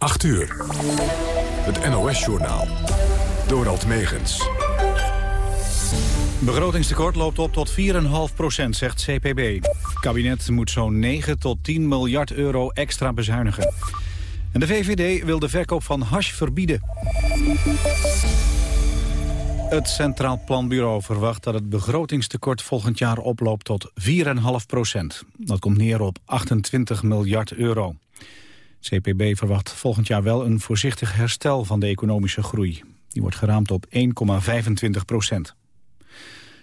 8 uur. Het NOS-journaal. Dorald Megens. Begrotingstekort loopt op tot 4,5 procent, zegt CPB. Het kabinet moet zo'n 9 tot 10 miljard euro extra bezuinigen. En de VVD wil de verkoop van hash verbieden. Het Centraal Planbureau verwacht dat het begrotingstekort volgend jaar oploopt tot 4,5 procent. Dat komt neer op 28 miljard euro. CPB verwacht volgend jaar wel een voorzichtig herstel van de economische groei. Die wordt geraamd op 1,25 procent.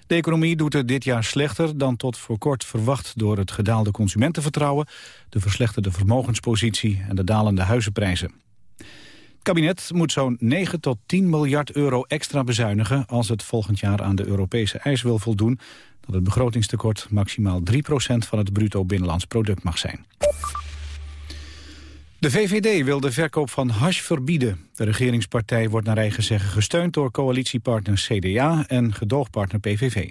De economie doet het dit jaar slechter dan tot voor kort verwacht... door het gedaalde consumentenvertrouwen, de verslechterde vermogenspositie... en de dalende huizenprijzen. Het kabinet moet zo'n 9 tot 10 miljard euro extra bezuinigen... als het volgend jaar aan de Europese eis wil voldoen... dat het begrotingstekort maximaal 3% van het bruto binnenlands product mag zijn. De VVD wil de verkoop van hash verbieden. De regeringspartij wordt naar eigen zeggen gesteund door coalitiepartner CDA en gedoogpartner PVV.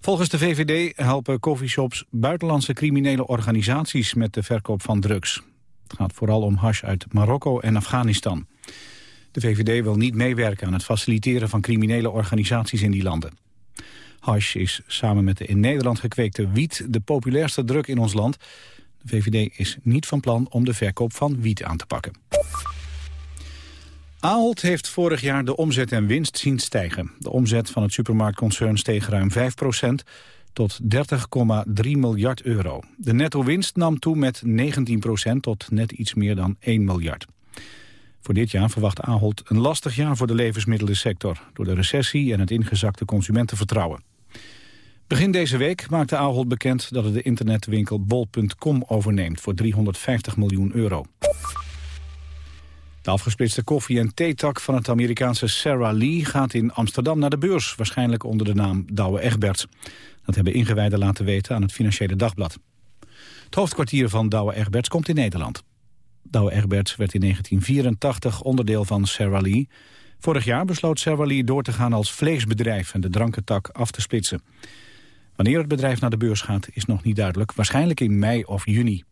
Volgens de VVD helpen coffeeshops buitenlandse criminele organisaties met de verkoop van drugs. Het gaat vooral om hash uit Marokko en Afghanistan. De VVD wil niet meewerken aan het faciliteren van criminele organisaties in die landen. Hash is samen met de in Nederland gekweekte wiet de populairste drug in ons land. De VVD is niet van plan om de verkoop van wiet aan te pakken. Ahold heeft vorig jaar de omzet en winst zien stijgen. De omzet van het supermarktconcern steeg ruim 5% tot 30,3 miljard euro. De netto-winst nam toe met 19% tot net iets meer dan 1 miljard. Voor dit jaar verwacht Ahold een lastig jaar voor de levensmiddelensector... door de recessie en het ingezakte consumentenvertrouwen. Begin deze week maakte Ahold bekend dat het de internetwinkel bol.com overneemt voor 350 miljoen euro. De afgesplitste koffie- en theetak van het Amerikaanse Sarah Lee gaat in Amsterdam naar de beurs, waarschijnlijk onder de naam Douwe Egberts. Dat hebben ingewijden laten weten aan het Financiële Dagblad. Het hoofdkwartier van Douwe Egberts komt in Nederland. Douwe Egberts werd in 1984 onderdeel van Sarah Lee. Vorig jaar besloot Sarah Lee door te gaan als vleesbedrijf en de drankentak af te splitsen. Wanneer het bedrijf naar de beurs gaat is nog niet duidelijk. Waarschijnlijk in mei of juni.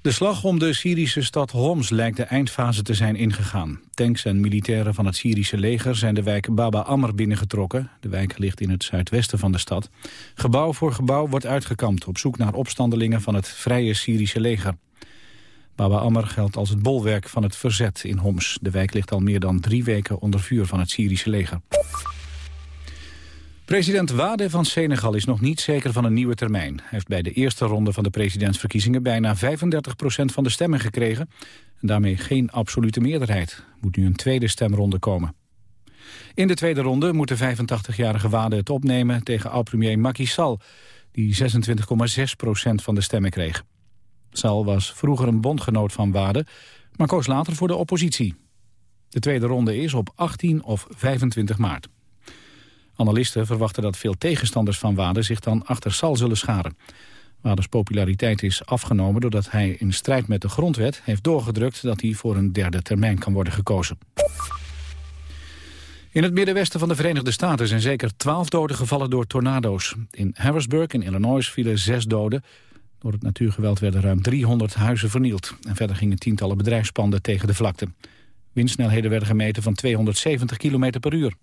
De slag om de Syrische stad Homs lijkt de eindfase te zijn ingegaan. Tanks en militairen van het Syrische leger zijn de wijk Baba Amr binnengetrokken. De wijk ligt in het zuidwesten van de stad. Gebouw voor gebouw wordt uitgekampt op zoek naar opstandelingen van het Vrije Syrische leger. Baba Amr geldt als het bolwerk van het verzet in Homs. De wijk ligt al meer dan drie weken onder vuur van het Syrische leger. President Wade van Senegal is nog niet zeker van een nieuwe termijn. Hij heeft bij de eerste ronde van de presidentsverkiezingen bijna 35% van de stemmen gekregen. En daarmee geen absolute meerderheid. Er moet nu een tweede stemronde komen. In de tweede ronde moet de 85-jarige Wade het opnemen tegen oud-premier Macky Sall, die 26,6% van de stemmen kreeg. Sall was vroeger een bondgenoot van Wade, maar koos later voor de oppositie. De tweede ronde is op 18 of 25 maart. Analisten verwachten dat veel tegenstanders van Wade zich dan achter Sal zullen scharen. Waders populariteit is afgenomen doordat hij in strijd met de grondwet heeft doorgedrukt dat hij voor een derde termijn kan worden gekozen. In het middenwesten van de Verenigde Staten zijn zeker twaalf doden gevallen door tornado's. In Harrisburg in Illinois vielen zes doden. Door het natuurgeweld werden ruim 300 huizen vernield. En verder gingen tientallen bedrijfspanden tegen de vlakte. Windsnelheden werden gemeten van 270 km per uur.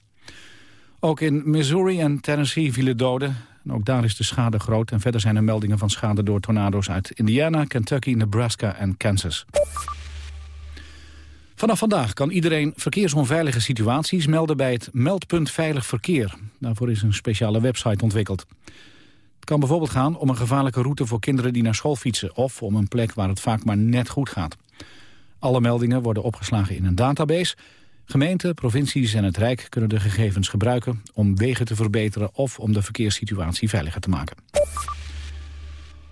Ook in Missouri en Tennessee vielen doden. En ook daar is de schade groot. En verder zijn er meldingen van schade door tornado's uit Indiana, Kentucky, Nebraska en Kansas. Vanaf vandaag kan iedereen verkeersonveilige situaties melden bij het meldpunt Veilig Verkeer. Daarvoor is een speciale website ontwikkeld. Het kan bijvoorbeeld gaan om een gevaarlijke route voor kinderen die naar school fietsen... of om een plek waar het vaak maar net goed gaat. Alle meldingen worden opgeslagen in een database Gemeenten, provincies en het Rijk kunnen de gegevens gebruiken om wegen te verbeteren of om de verkeerssituatie veiliger te maken.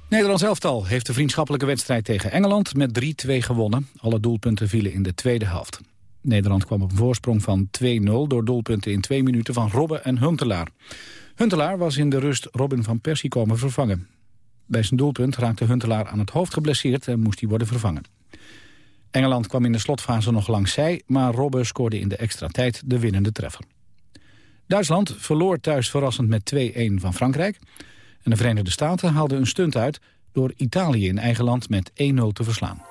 Nederlands elftal heeft de vriendschappelijke wedstrijd tegen Engeland met 3-2 gewonnen. Alle doelpunten vielen in de tweede helft. Nederland kwam op een voorsprong van 2-0 door doelpunten in twee minuten van Robben en Huntelaar. Huntelaar was in de rust Robin van Persie komen vervangen. Bij zijn doelpunt raakte Huntelaar aan het hoofd geblesseerd en moest hij worden vervangen. Engeland kwam in de slotfase nog langs zij, maar Robben scoorde in de extra tijd de winnende treffer. Duitsland verloor thuis verrassend met 2-1 van Frankrijk. En de Verenigde Staten haalden een stunt uit door Italië in eigen land met 1-0 te verslaan.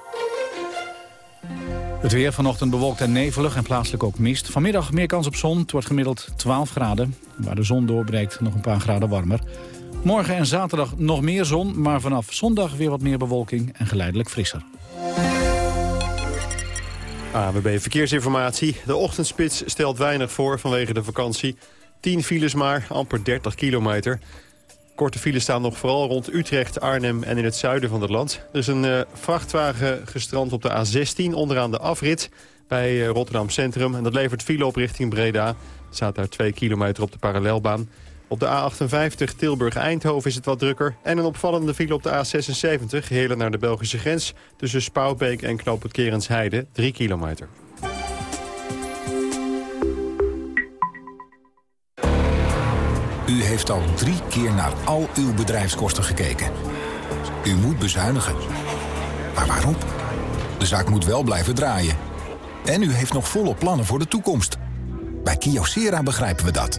Het weer vanochtend bewolkt en nevelig en plaatselijk ook mist. Vanmiddag meer kans op zon. Het wordt gemiddeld 12 graden. Waar de zon doorbreekt nog een paar graden warmer. Morgen en zaterdag nog meer zon, maar vanaf zondag weer wat meer bewolking en geleidelijk frisser. AWB Verkeersinformatie. De ochtendspits stelt weinig voor vanwege de vakantie. 10 files maar, amper 30 kilometer. Korte files staan nog vooral rond Utrecht, Arnhem en in het zuiden van het land. Er is een uh, vrachtwagen gestrand op de A16 onderaan de afrit bij uh, Rotterdam Centrum. En dat levert file op richting Breda. Er staat daar 2 kilometer op de parallelbaan. Op de A58 Tilburg-Eindhoven is het wat drukker. En een opvallende file op de A76, Heerlen naar de Belgische grens... tussen Spouwbeek en Knoop het Kerensheide, 3 kilometer. U heeft al drie keer naar al uw bedrijfskosten gekeken. U moet bezuinigen. Maar waarom? De zaak moet wel blijven draaien. En u heeft nog volle plannen voor de toekomst. Bij Kyocera begrijpen we dat.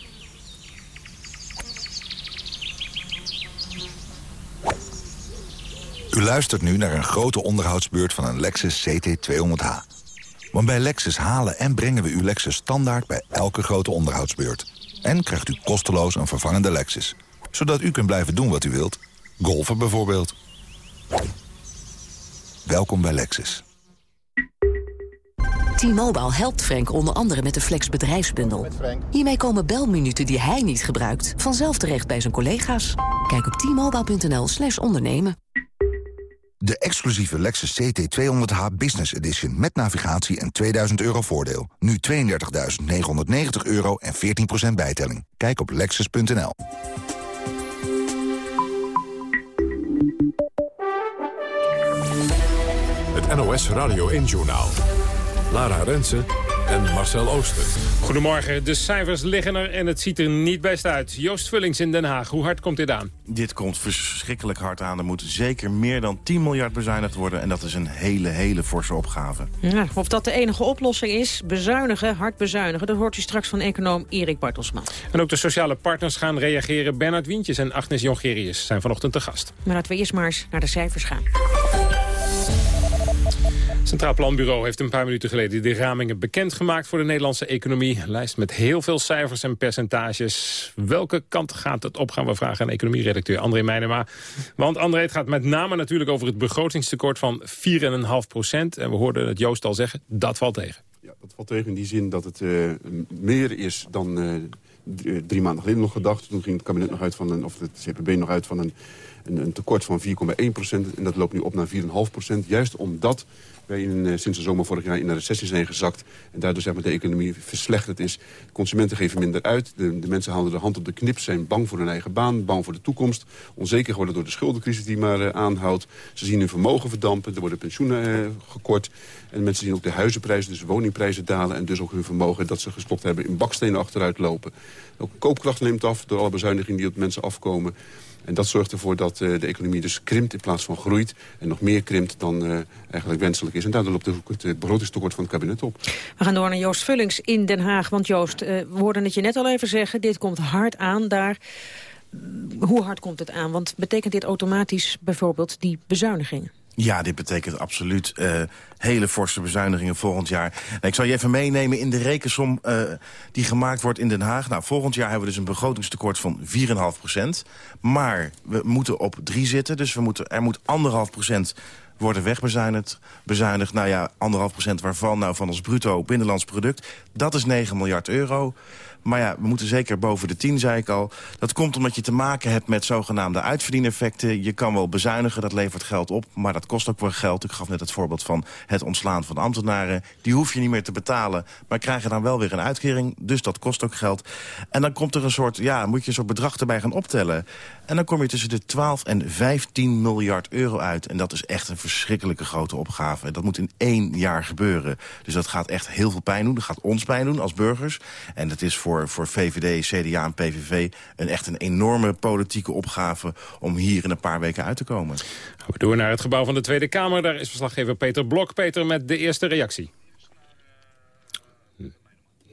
U luistert nu naar een grote onderhoudsbeurt van een Lexus CT200H. Want bij Lexus halen en brengen we uw Lexus standaard bij elke grote onderhoudsbeurt. En krijgt u kosteloos een vervangende Lexus. Zodat u kunt blijven doen wat u wilt. Golfen bijvoorbeeld. Welkom bij Lexus. T-Mobile helpt Frank onder andere met de Flex bedrijfsbundel. Hiermee komen belminuten die hij niet gebruikt... vanzelf terecht bij zijn collega's. Kijk op t-mobile.nl slash ondernemen. De exclusieve Lexus CT200H Business Edition met navigatie en 2000 euro voordeel. Nu 32.990 euro en 14% bijtelling. Kijk op lexus.nl. Het NOS Radio 1 Journaal. Lara Rensen en Marcel Ooster. Goedemorgen, de cijfers liggen er en het ziet er niet best uit. Joost Vullings in Den Haag, hoe hard komt dit aan? Dit komt verschrikkelijk hard aan. Er moet zeker meer dan 10 miljard bezuinigd worden... en dat is een hele, hele forse opgave. Ja, of dat de enige oplossing is, bezuinigen, hard bezuinigen... dat hoort u straks van econoom Erik Bartelsman. En ook de sociale partners gaan reageren. Bernard Wientjes en Agnes Jongerius zijn vanochtend te gast. Maar laten we eerst maar eens naar de cijfers gaan. Centraal Planbureau heeft een paar minuten geleden de ramingen bekendgemaakt voor de Nederlandse economie. Lijst met heel veel cijfers en percentages. Welke kant gaat het op, gaan we vragen aan economieredacteur André Meijnema. Want André, het gaat met name natuurlijk over het begrotingstekort van 4,5 procent. En we hoorden het Joost al zeggen, dat valt tegen. Ja, dat valt tegen in die zin dat het uh, meer is dan uh, drie maanden geleden nog gedacht. Toen ging het kabinet nog uit van een, of het CPB nog uit van een, een, een tekort van 4,1 procent. En dat loopt nu op naar 4,5 procent. Juist omdat in, uh, sinds de zomer vorig jaar in de recessie zijn gezakt. En daardoor zeg maar, de economie verslechterd is. Consumenten geven minder uit. De, de, mensen houden de hand op de knip, zijn bang voor hun eigen baan, bang voor de toekomst. Onzeker geworden door de schuldencrisis die maar uh, aanhoudt. Ze zien hun vermogen verdampen, er worden pensioenen uh, gekort. En mensen zien ook de huizenprijzen, dus woningprijzen dalen... en dus ook hun vermogen dat ze gestopt hebben in bakstenen achteruit lopen. Ook koopkracht neemt af door alle bezuinigingen die op mensen afkomen. En dat zorgt ervoor dat uh, de economie dus krimpt in plaats van groeit. En nog meer krimpt dan uh, eigenlijk wenselijk is. En daardoor loopt ook het begrotingstekort van het kabinet op. We gaan door naar Joost Vullings in Den Haag. Want Joost, uh, we hoorden het je net al even zeggen. Dit komt hard aan daar. Hoe hard komt het aan? Want betekent dit automatisch bijvoorbeeld die bezuinigingen? Ja, dit betekent absoluut uh, hele forse bezuinigingen volgend jaar. Nou, ik zal je even meenemen in de rekensom uh, die gemaakt wordt in Den Haag. Nou, volgend jaar hebben we dus een begrotingstekort van 4,5 procent. Maar we moeten op 3 zitten, dus we moeten, er moet 1,5 procent worden wegbezuinigd. Bezuinigd, nou ja, anderhalf procent waarvan nou van ons bruto binnenlands product. Dat is 9 miljard euro. Maar ja, we moeten zeker boven de 10, zei ik al. Dat komt omdat je te maken hebt met zogenaamde uitverdieneffecten. Je kan wel bezuinigen, dat levert geld op, maar dat kost ook wel geld. Ik gaf net het voorbeeld van het ontslaan van ambtenaren. Die hoef je niet meer te betalen, maar krijgen dan wel weer een uitkering. Dus dat kost ook geld. En dan komt er een soort, ja, moet je een soort bedrag erbij gaan optellen. En dan kom je tussen de 12 en 15 miljard euro uit. En dat is echt een verschrikkelijke grote opgave. Dat moet in één jaar gebeuren. Dus dat gaat echt heel veel pijn doen. Dat gaat ons pijn doen als burgers. En dat is voor voor, VVD, CDA en PVV... een echt een enorme politieke opgave om hier in een paar weken uit te komen. We door naar het gebouw van de Tweede Kamer. Daar is verslaggever Peter Blok. Peter met de eerste reactie.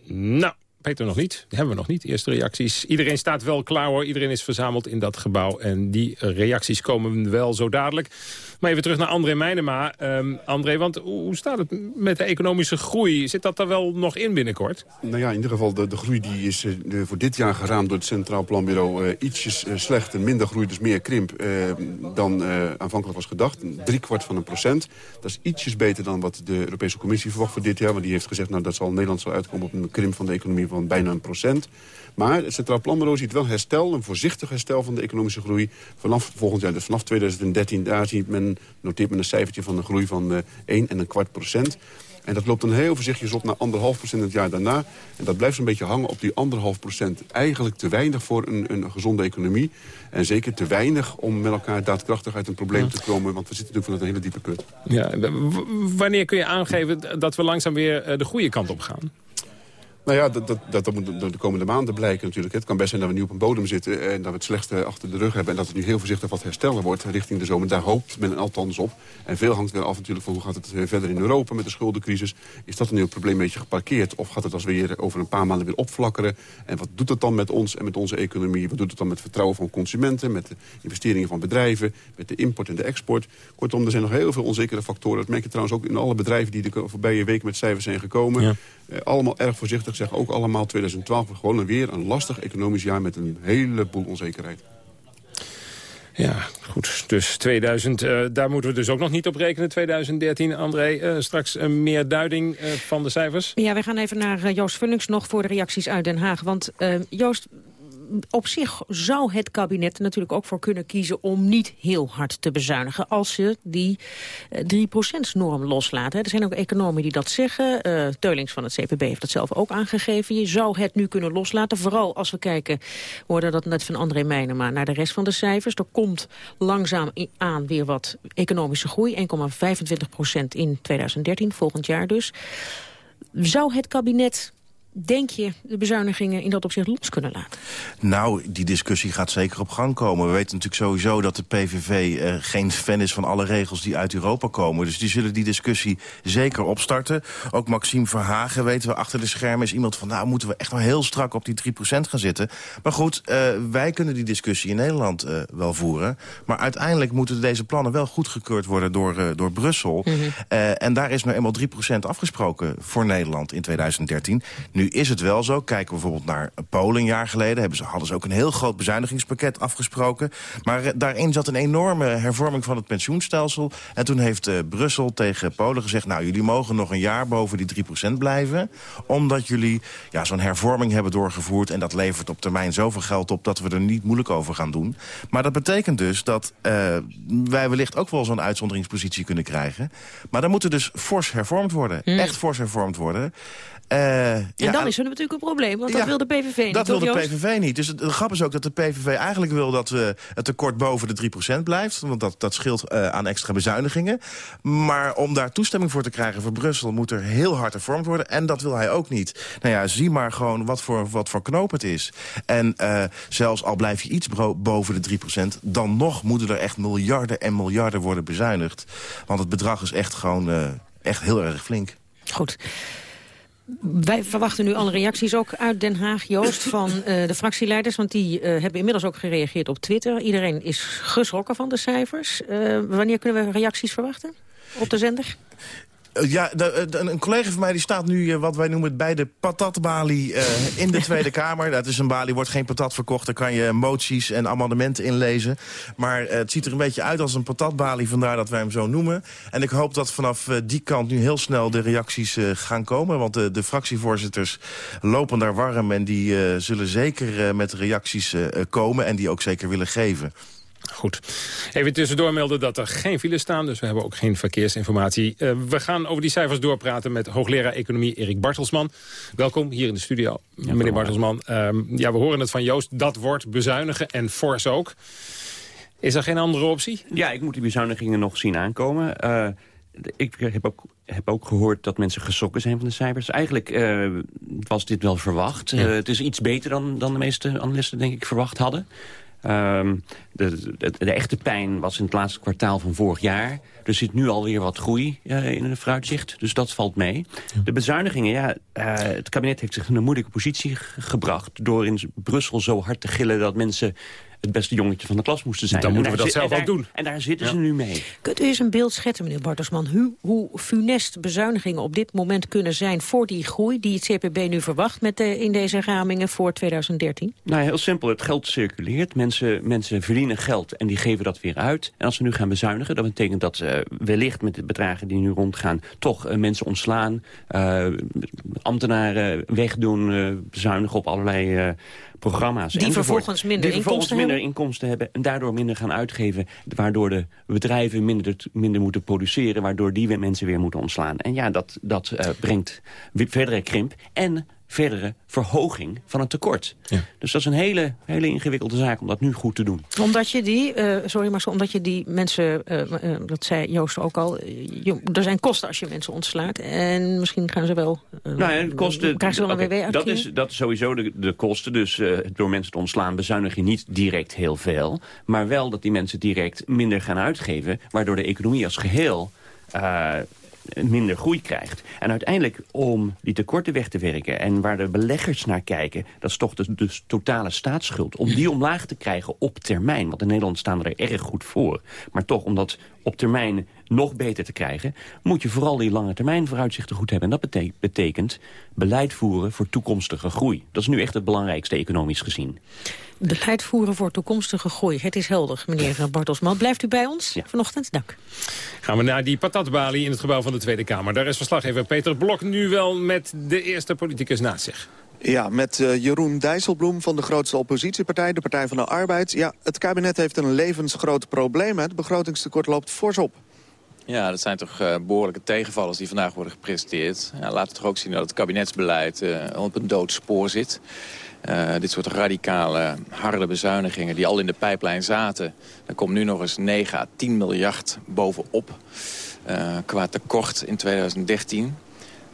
Nou, Peter nog niet. Hebben we nog niet. Eerste reacties. Iedereen staat wel klaar hoor. Iedereen is verzameld in dat gebouw. En die reacties komen wel zo dadelijk. Maar even terug naar André Meijnema. Um, André, want hoe staat het met de economische groei? Zit dat er wel nog in binnenkort? Nou ja, in ieder geval de, de groei die is uh, voor dit jaar geraamd door het Centraal Planbureau... Uh, ietsjes uh, slechter, minder groei, dus meer krimp dan aanvankelijk was gedacht. Drie kwart van een procent. Dat is ietsjes beter dan wat de Europese Commissie verwacht voor dit jaar. Want die heeft gezegd nou, dat zal Nederland zal uitkomen op een krimp van de economie van bijna een procent. Maar het Centraal Planbureau ziet wel herstel, een voorzichtig herstel van de economische groei. Vanaf volgend jaar, dus vanaf 2013, daar ziet men, noteert men een cijfertje van een groei van uh, 1 en een kwart procent. En dat loopt dan heel voorzichtig op naar anderhalf procent het jaar daarna. En dat blijft een beetje hangen op die anderhalf procent. Eigenlijk te weinig voor een, een gezonde economie. En zeker te weinig om met elkaar daadkrachtig uit een probleem te komen. Want we zitten natuurlijk vanuit een hele diepe put. Ja, wanneer kun je aangeven dat we langzaam weer eh, de goede kant op gaan? Nou ja, dat, dat, dat, moet de komende maanden blijken natuurlijk. Het kan best zijn dat we nu op een bodem zitten en dat we het slechtste achter de rug hebben... en dat het nu heel voorzichtig wat herstellen wordt richting de zomer. Daar hoopt men althans op. En veel hangt weer af natuurlijk van hoe gaat het eh, verder in Europa met de schuldencrisis. Is dat het probleem een beetje geparkeerd? Of gaat het als weer over een paar maanden weer opvlakkeren? En wat doet het dan met ons en met onze economie? Wat doet het dan met vertrouwen van consumenten, met de investeringen van bedrijven... met de import en de export? Kortom, er zijn nog heel veel onzekere factoren. Dat merk je trouwens ook in alle bedrijven die de voorbije week met cijfers zijn gekomen. Ja. Eh, allemaal erg voorzichtig, zeg ook allemaal 2012 gewoon weer een lastig economisch jaar met een heleboel onzekerheid. Ja, goed. Dus 2000, uh, eh, daar moeten we dus ook nog niet op rekenen. 2013, André, uh, straks een meer duiding uh, van de cijfers. Ja, we gaan even naar Joost Vullings nog voor de reacties uit Den Haag. Want Joost, op zich zou het kabinet natuurlijk ook voor kunnen kiezen... om niet heel hard te bezuinigen als je die uh, 3%-norm loslaat. Hè. Er zijn ook economen die dat zeggen. Uh, Teulings van het CPB heeft dat zelf ook aangegeven. Je zou het nu kunnen loslaten. Vooral als we kijken, we hoorden dat net van André Meijnema... naar de rest van de cijfers. Er komt langzaam aan weer wat economische groei. 1,25% in 2013, volgend jaar dus. Zou het kabinet denk je de bezuinigingen in dat opzicht los kunnen laten? Nou, die discussie gaat zeker op gang komen. We weten natuurlijk sowieso dat de PVV eh, geen fan is van alle regels die uit Europa komen. Dus die zullen die discussie zeker opstarten. Ook Maxime Verhagen, weten we, achter de schermen is iemand van... nou, moeten we echt wel heel strak op die 3% gaan zitten. Maar goed, uh, wij kunnen die discussie in Nederland uh, wel voeren. Maar uiteindelijk moeten deze plannen wel goedgekeurd worden door, uh, door Brussel. Mm -hmm. en daar is nou eenmaal 3% afgesproken voor Nederland in 2013. Nu is het wel zo, kijken we bijvoorbeeld naar Polen een jaar geleden... Hebben ze, hadden ze ook een heel groot bezuinigingspakket afgesproken. Maar eh, daarin zat een enorme hervorming van het pensioenstelsel. En toen heeft uh, Brussel tegen Polen gezegd... nou, jullie mogen nog een jaar boven die 3% blijven... omdat jullie ja, zo'n hervorming hebben doorgevoerd... en dat levert op termijn zoveel geld op dat we er niet moeilijk over gaan doen. Maar dat betekent dus dat uh, wij wellicht ook wel zo'n uitzonderingspositie kunnen krijgen. Maar dan moet er dus fors hervormd worden. Mm. Echt fors hervormd worden. Uh, en ja, dan is er natuurlijk een probleem, want dat wil de PVV niet. Dat wil de PVV niet. Dus het, de grap is ook dat de PVV eigenlijk wil dat uh, het tekort boven de 3% blijft. Want dat, dat scheelt uh, aan extra bezuinigingen. Maar om daar toestemming voor te krijgen voor Brussel... moet er heel hard hervormd worden. En dat wil hij ook niet. Nou ja, zie maar gewoon wat voor, wat voor knoop het is. En zelfs al blijf je iets boven de 3%... dan nog moeten er echt miljarden en miljarden worden bezuinigd. Want het bedrag is echt gewoon echt heel erg flink. Goed. Wij verwachten nu alle reacties ook uit Den Haag, Joost, van uh, de fractieleiders. Want die uh, hebben inmiddels ook gereageerd op Twitter. Iedereen is geschrokken van de cijfers. Uh, wanneer kunnen we reacties verwachten op de zender? Ja, de, een collega van mij die staat nu wat wij noemen bij de patatbalie in de Tweede Kamer. Dat is een balie, wordt geen patat verkocht. Daar kan je moties en amendementen inlezen. Maar het ziet er een beetje uit als een patatbalie, vandaar dat wij hem zo noemen. En ik hoop dat vanaf die kant nu heel snel de reacties gaan komen. Want de, de fractievoorzitters lopen daar warm en die zullen zeker met reacties komen en die ook zeker willen geven. Goed. Even tussendoor melden dat er geen files staan, dus we hebben ook geen verkeersinformatie. Uh, we gaan over die cijfers doorpraten met hoogleraar economie Erik Bartelsman. Welkom hier in de studio, meneer Bartelsman. Uh, ja, we horen het van Joost, dat wordt bezuinigen en fors ook. Is er geen andere optie? Ja, ik moet die bezuinigingen nog zien aankomen. Uh, ik heb ook, heb ook gehoord dat mensen geschrokken zijn van de cijfers. Eigenlijk uh, was dit wel verwacht. Uh, het is iets beter dan, dan de meeste analisten denk ik verwacht hadden. Um, de, de, de, echte pijn was in het laatste kwartaal van vorig jaar. Er zit nu alweer wat groei uh, in het vooruitzicht, dus dat valt mee. De bezuinigingen, ja, uh, het kabinet heeft zich in een moeilijke positie gebracht... door in Brussel zo hard te gillen dat mensen het beste jongetje van de klas moesten zijn. Dan moeten we dat zelf ook doen. En daar zitten ze nu mee. Kunt u eens een beeld schetsen, meneer Bartelsman... Hoe, hoe funest bezuinigingen op dit moment kunnen zijn... voor die groei die het CPB nu verwacht met de, in deze ramingen voor 2013? Nou, heel simpel. Het geld circuleert. Mensen, mensen verdienen geld en die geven dat weer uit. En als we nu gaan bezuinigen, dat betekent dat uh, wellicht met de bedragen die nu rondgaan... toch uh, mensen ontslaan, uh, ambtenaren wegdoen, bezuinigen op allerlei programma's. Die vervolgens minder, die vervolgens inkomsten, minder hebben? inkomsten hebben en daardoor minder gaan uitgeven. Waardoor de bedrijven minder, minder moeten produceren. Waardoor die mensen weer moeten ontslaan. En ja, dat, dat uh, brengt verdere krimp. En verdere verhoging van het tekort. Ja. Dus dat is een hele, hele ingewikkelde zaak om dat nu goed te doen. Omdat je die, uh, sorry maar omdat je die mensen, uh, uh, dat zei Joost ook al, je, er zijn kosten als je mensen ontslaat. En misschien gaan ze wel, nou ja, kosten, krijgen ze wel een okay, dat is, dat is sowieso de, de kosten. Dus door mensen te ontslaan bezuinig je niet direct heel veel. Maar wel dat die mensen direct minder gaan uitgeven. Waardoor de economie als geheel minder groei krijgt. En uiteindelijk om die tekorten weg te werken... en waar de beleggers naar kijken... dat is toch de, totale staatsschuld. Om die omlaag te krijgen op termijn. Want in Nederland staan we er erg goed voor. Maar toch, om dat op termijn nog beter te krijgen... moet je vooral die lange termijn vooruitzichten goed hebben. En dat betekent beleid voeren voor toekomstige groei. Dat is nu echt het belangrijkste economisch gezien. Beleid voeren voor toekomstige groei. Het is helder, meneer Bartelsman. Blijft u bij ons ja. vanochtend? Dank. Gaan we naar die patatbalie in het gebouw van de Tweede Kamer. Daar is verslaggever Peter Blok nu wel met de eerste politicus naast zich. Ja, met uh, Jeroen Dijsselbloem van de grootste oppositiepartij, de Partij van de Arbeid. Ja, het kabinet heeft een levensgroot probleem. Het begrotingstekort loopt fors op. Ja, dat zijn toch uh, behoorlijke tegenvallers die vandaag worden gepresenteerd. Ja, laat het toch ook zien dat het kabinetsbeleid uh, op een doodspoor zit. Dit soort radicale, harde bezuinigingen die al in de pijplijn zaten. Er komt nu nog eens 9 à 10 miljard bovenop qua tekort in 2013.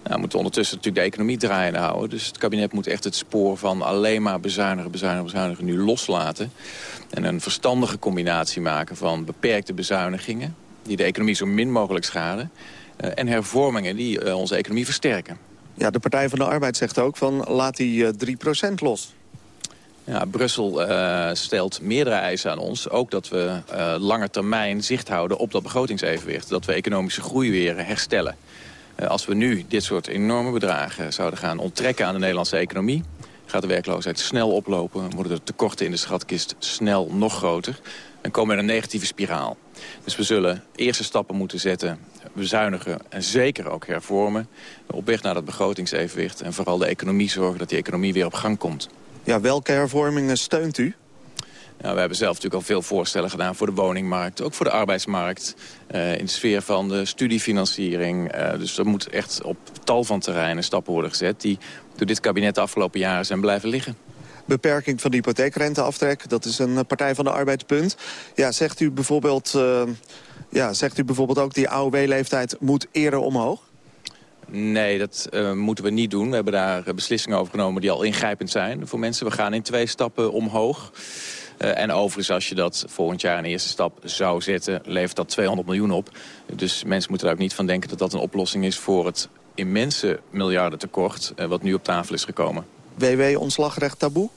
Nou, we moeten ondertussen natuurlijk de economie draaiende houden. Dus het kabinet moet echt het spoor van alleen maar bezuinigen, bezuinigen, bezuinigen nu loslaten. En een verstandige combinatie maken van beperkte bezuinigingen... die de economie zo min mogelijk schaden... Uh, en hervormingen die uh, onze economie versterken. Ja, de Partij van de Arbeid zegt ook van laat die uh, 3% los. Ja, Brussel uh, stelt meerdere eisen aan ons. Ook dat we uh, langer termijn zicht houden op dat begrotingsevenwicht. Dat we economische groei weer herstellen. Uh, als we nu dit soort enorme bedragen zouden gaan onttrekken aan de Nederlandse economie... gaat de werkloosheid snel oplopen, worden de tekorten in de schatkist snel nog groter... en komen we in een negatieve spiraal. Dus we zullen eerste stappen moeten zetten, bezuinigen en zeker ook hervormen... op weg naar dat begrotingsevenwicht en vooral de economie zorgen dat die economie weer op gang komt. Ja, welke hervormingen steunt u? Nou, we hebben zelf natuurlijk al veel voorstellen gedaan voor de woningmarkt. Ook voor de arbeidsmarkt. Uh, in de sfeer van de studiefinanciering. Uh, dus er moet echt op tal van terreinen stappen worden gezet... die door dit kabinet de afgelopen jaren zijn blijven liggen. Beperking van de hypotheekrenteaftrek, dat is een Partij van de Arbeidspunt. Ja, zegt u bijvoorbeeld, uh, ja, zegt u bijvoorbeeld ook die AOW-leeftijd moet eerder omhoog? Nee, dat uh, moeten we niet doen. We hebben daar beslissingen over genomen die al ingrijpend zijn voor mensen. We gaan in twee stappen omhoog. Uh, en overigens, als je dat volgend jaar een eerste stap zou zetten... levert dat 200 miljoen op. Dus mensen moeten er ook niet van denken dat dat een oplossing is... voor het immense miljardentekort uh, wat nu op tafel is gekomen. WW-ontslagrecht taboe?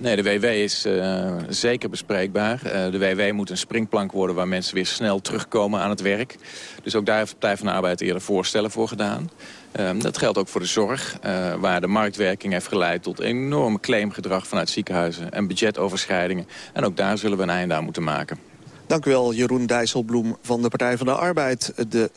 Nee, de WW is uh, zeker bespreekbaar. Uh, de WW moet een springplank worden waar mensen weer snel terugkomen aan het werk. Dus ook daar heeft de Partij van de Arbeid eerder voorstellen voor gedaan. Uh, dat geldt ook voor de zorg, waar de marktwerking heeft geleid tot enorm claimgedrag vanuit ziekenhuizen en budgetoverschrijdingen. En ook daar zullen we een einde aan moeten maken. Dank u wel, Jeroen Dijsselbloem van de Partij van de Arbeid. De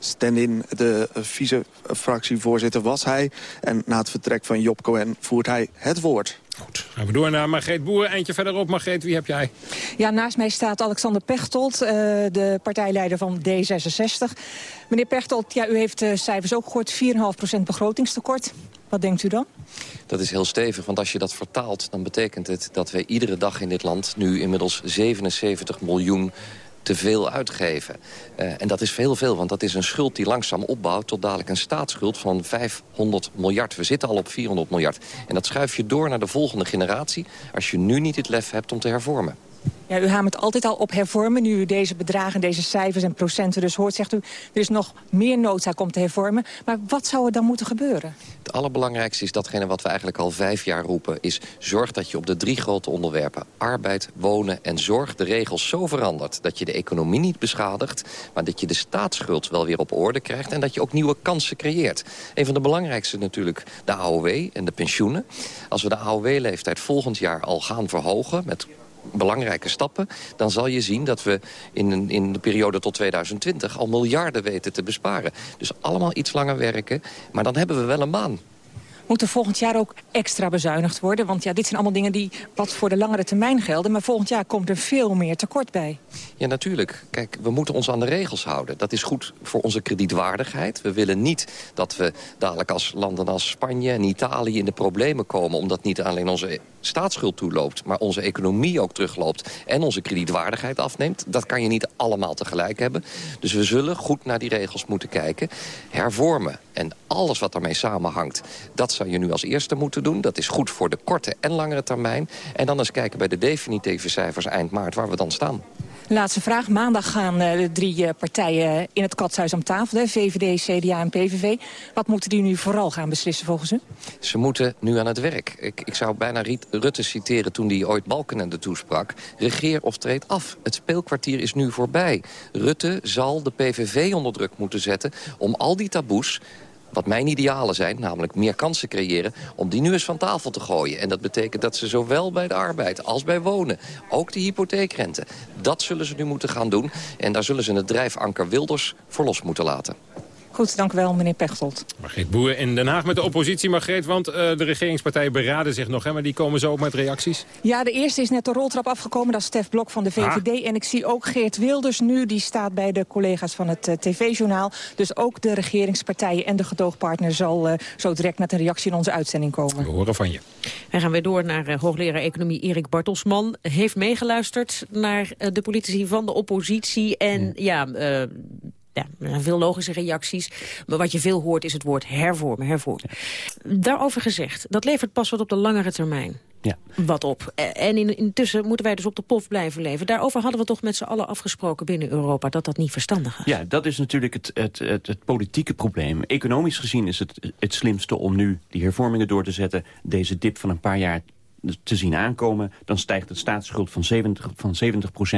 stand-in, de vice-fractievoorzitter was hij. En na het vertrek van Job Cohen voert hij het woord. Goed, gaan we door naar Margreet Boer. Eindje verderop. Margreet, wie heb jij? Ja, naast mij staat Alexander Pechtold, uh, de partijleider van D66. Meneer Pechtold, ja, u heeft de cijfers ook gehoord. 4,5% begrotingstekort. Wat denkt u dan? Dat is heel stevig, want als je dat vertaalt... dan betekent het dat wij iedere dag in dit land nu inmiddels 77 miljoen te veel uitgeven. Uh, en dat is heel veel, want dat is een schuld die langzaam opbouwt... tot dadelijk een staatsschuld van 500 miljard. We zitten al op 400 miljard. En dat schuif je door naar de volgende generatie... als je nu niet het lef hebt om te hervormen. Ja, u hamert altijd al op hervormen. Nu u deze bedragen, deze cijfers en procenten dus hoort... zegt u, er is nog meer noodzaak om te hervormen. Maar wat zou er dan moeten gebeuren? Het allerbelangrijkste is datgene wat we eigenlijk al vijf jaar roepen... is zorg dat je op de drie grote onderwerpen... arbeid, wonen en zorg de regels zo verandert... dat je de economie niet beschadigt... maar dat je de staatsschuld wel weer op orde krijgt... en dat je ook nieuwe kansen creëert. Een van de belangrijkste natuurlijk de AOW en de pensioenen. Als we de AOW-leeftijd volgend jaar al gaan verhogen... met belangrijke stappen... dan zal je zien dat we in, in de periode tot 2020 al miljarden weten te besparen. Dus allemaal iets langer werken, maar dan hebben we wel een baan moet er volgend jaar ook extra bezuinigd worden? Want ja, dit zijn allemaal dingen die wat voor de langere termijn gelden. Maar volgend jaar komt er veel meer tekort bij. Ja, natuurlijk. Kijk, we moeten ons aan de regels houden. Dat is goed voor onze kredietwaardigheid. We willen niet dat we dadelijk als landen als Spanje en Italië in de problemen komen... omdat niet alleen onze staatsschuld toeloopt, maar onze economie ook terugloopt... en onze kredietwaardigheid afneemt. Dat kan je niet allemaal tegelijk hebben. Dus we zullen goed naar die regels moeten kijken. Hervormen en alles wat daarmee samenhangt, dat zou je nu als eerste moeten doen. Dat is goed voor de korte en langere termijn. En dan eens kijken bij de definitieve cijfers eind maart waar we dan staan. Laatste vraag. Maandag gaan eh, de drie eh, partijen in het katshuis om tafel. VVD, CDA en PVV. Wat moeten die nu vooral gaan beslissen volgens u? Ze moeten nu aan het werk. Ik, ik zou bijna Rutte citeren toen hij ooit Balkenende toesprak. Regeer of treed af. Het speelkwartier is nu voorbij. Rutte zal de PVV onder druk moeten zetten om al die taboes wat mijn idealen zijn, namelijk meer kansen creëren... om die nu eens van tafel te gooien. En dat betekent dat ze zowel bij de arbeid als bij wonen... ook de hypotheekrente, dat zullen ze nu moeten gaan doen. En daar zullen ze het drijfanker Wilders voor los moeten laten. Goed, dank u wel, meneer Pechtold. Margreet Boer in Den Haag met de oppositie. Margreet, want uh, de regeringspartijen beraden zich nog, hè, maar die komen zo ook met reacties. Ja, de eerste is net de roltrap afgekomen. Dat is Stef Blok van de VVD. Ah. En ik zie ook Geert Wilders nu. Die staat bij de collega's van het uh, TV-journaal. Dus ook de regeringspartijen en de gedoogpartner... zal uh, zo direct met een reactie in onze uitzending komen. We horen van je. Wij gaan weer door naar hoogleraar economie Erik Bartelsman. Heeft meegeluisterd naar de politici van de oppositie. En ja, ja ja, er zijn veel logische reacties. Maar wat je veel hoort is het woord hervormen, hervormen. Daarover gezegd, dat levert pas wat op de langere termijn. Ja. Wat op. En in, intussen moeten wij dus op de pof blijven leven. Daarover hadden we toch met z'n allen afgesproken binnen Europa... dat dat niet verstandig is. Ja, dat is natuurlijk het, het, het, het, politieke probleem. Economisch gezien is het het slimste om nu die hervormingen door te zetten... deze dip van een paar jaar te zien aankomen... dan stijgt de staatsschuld van 70, van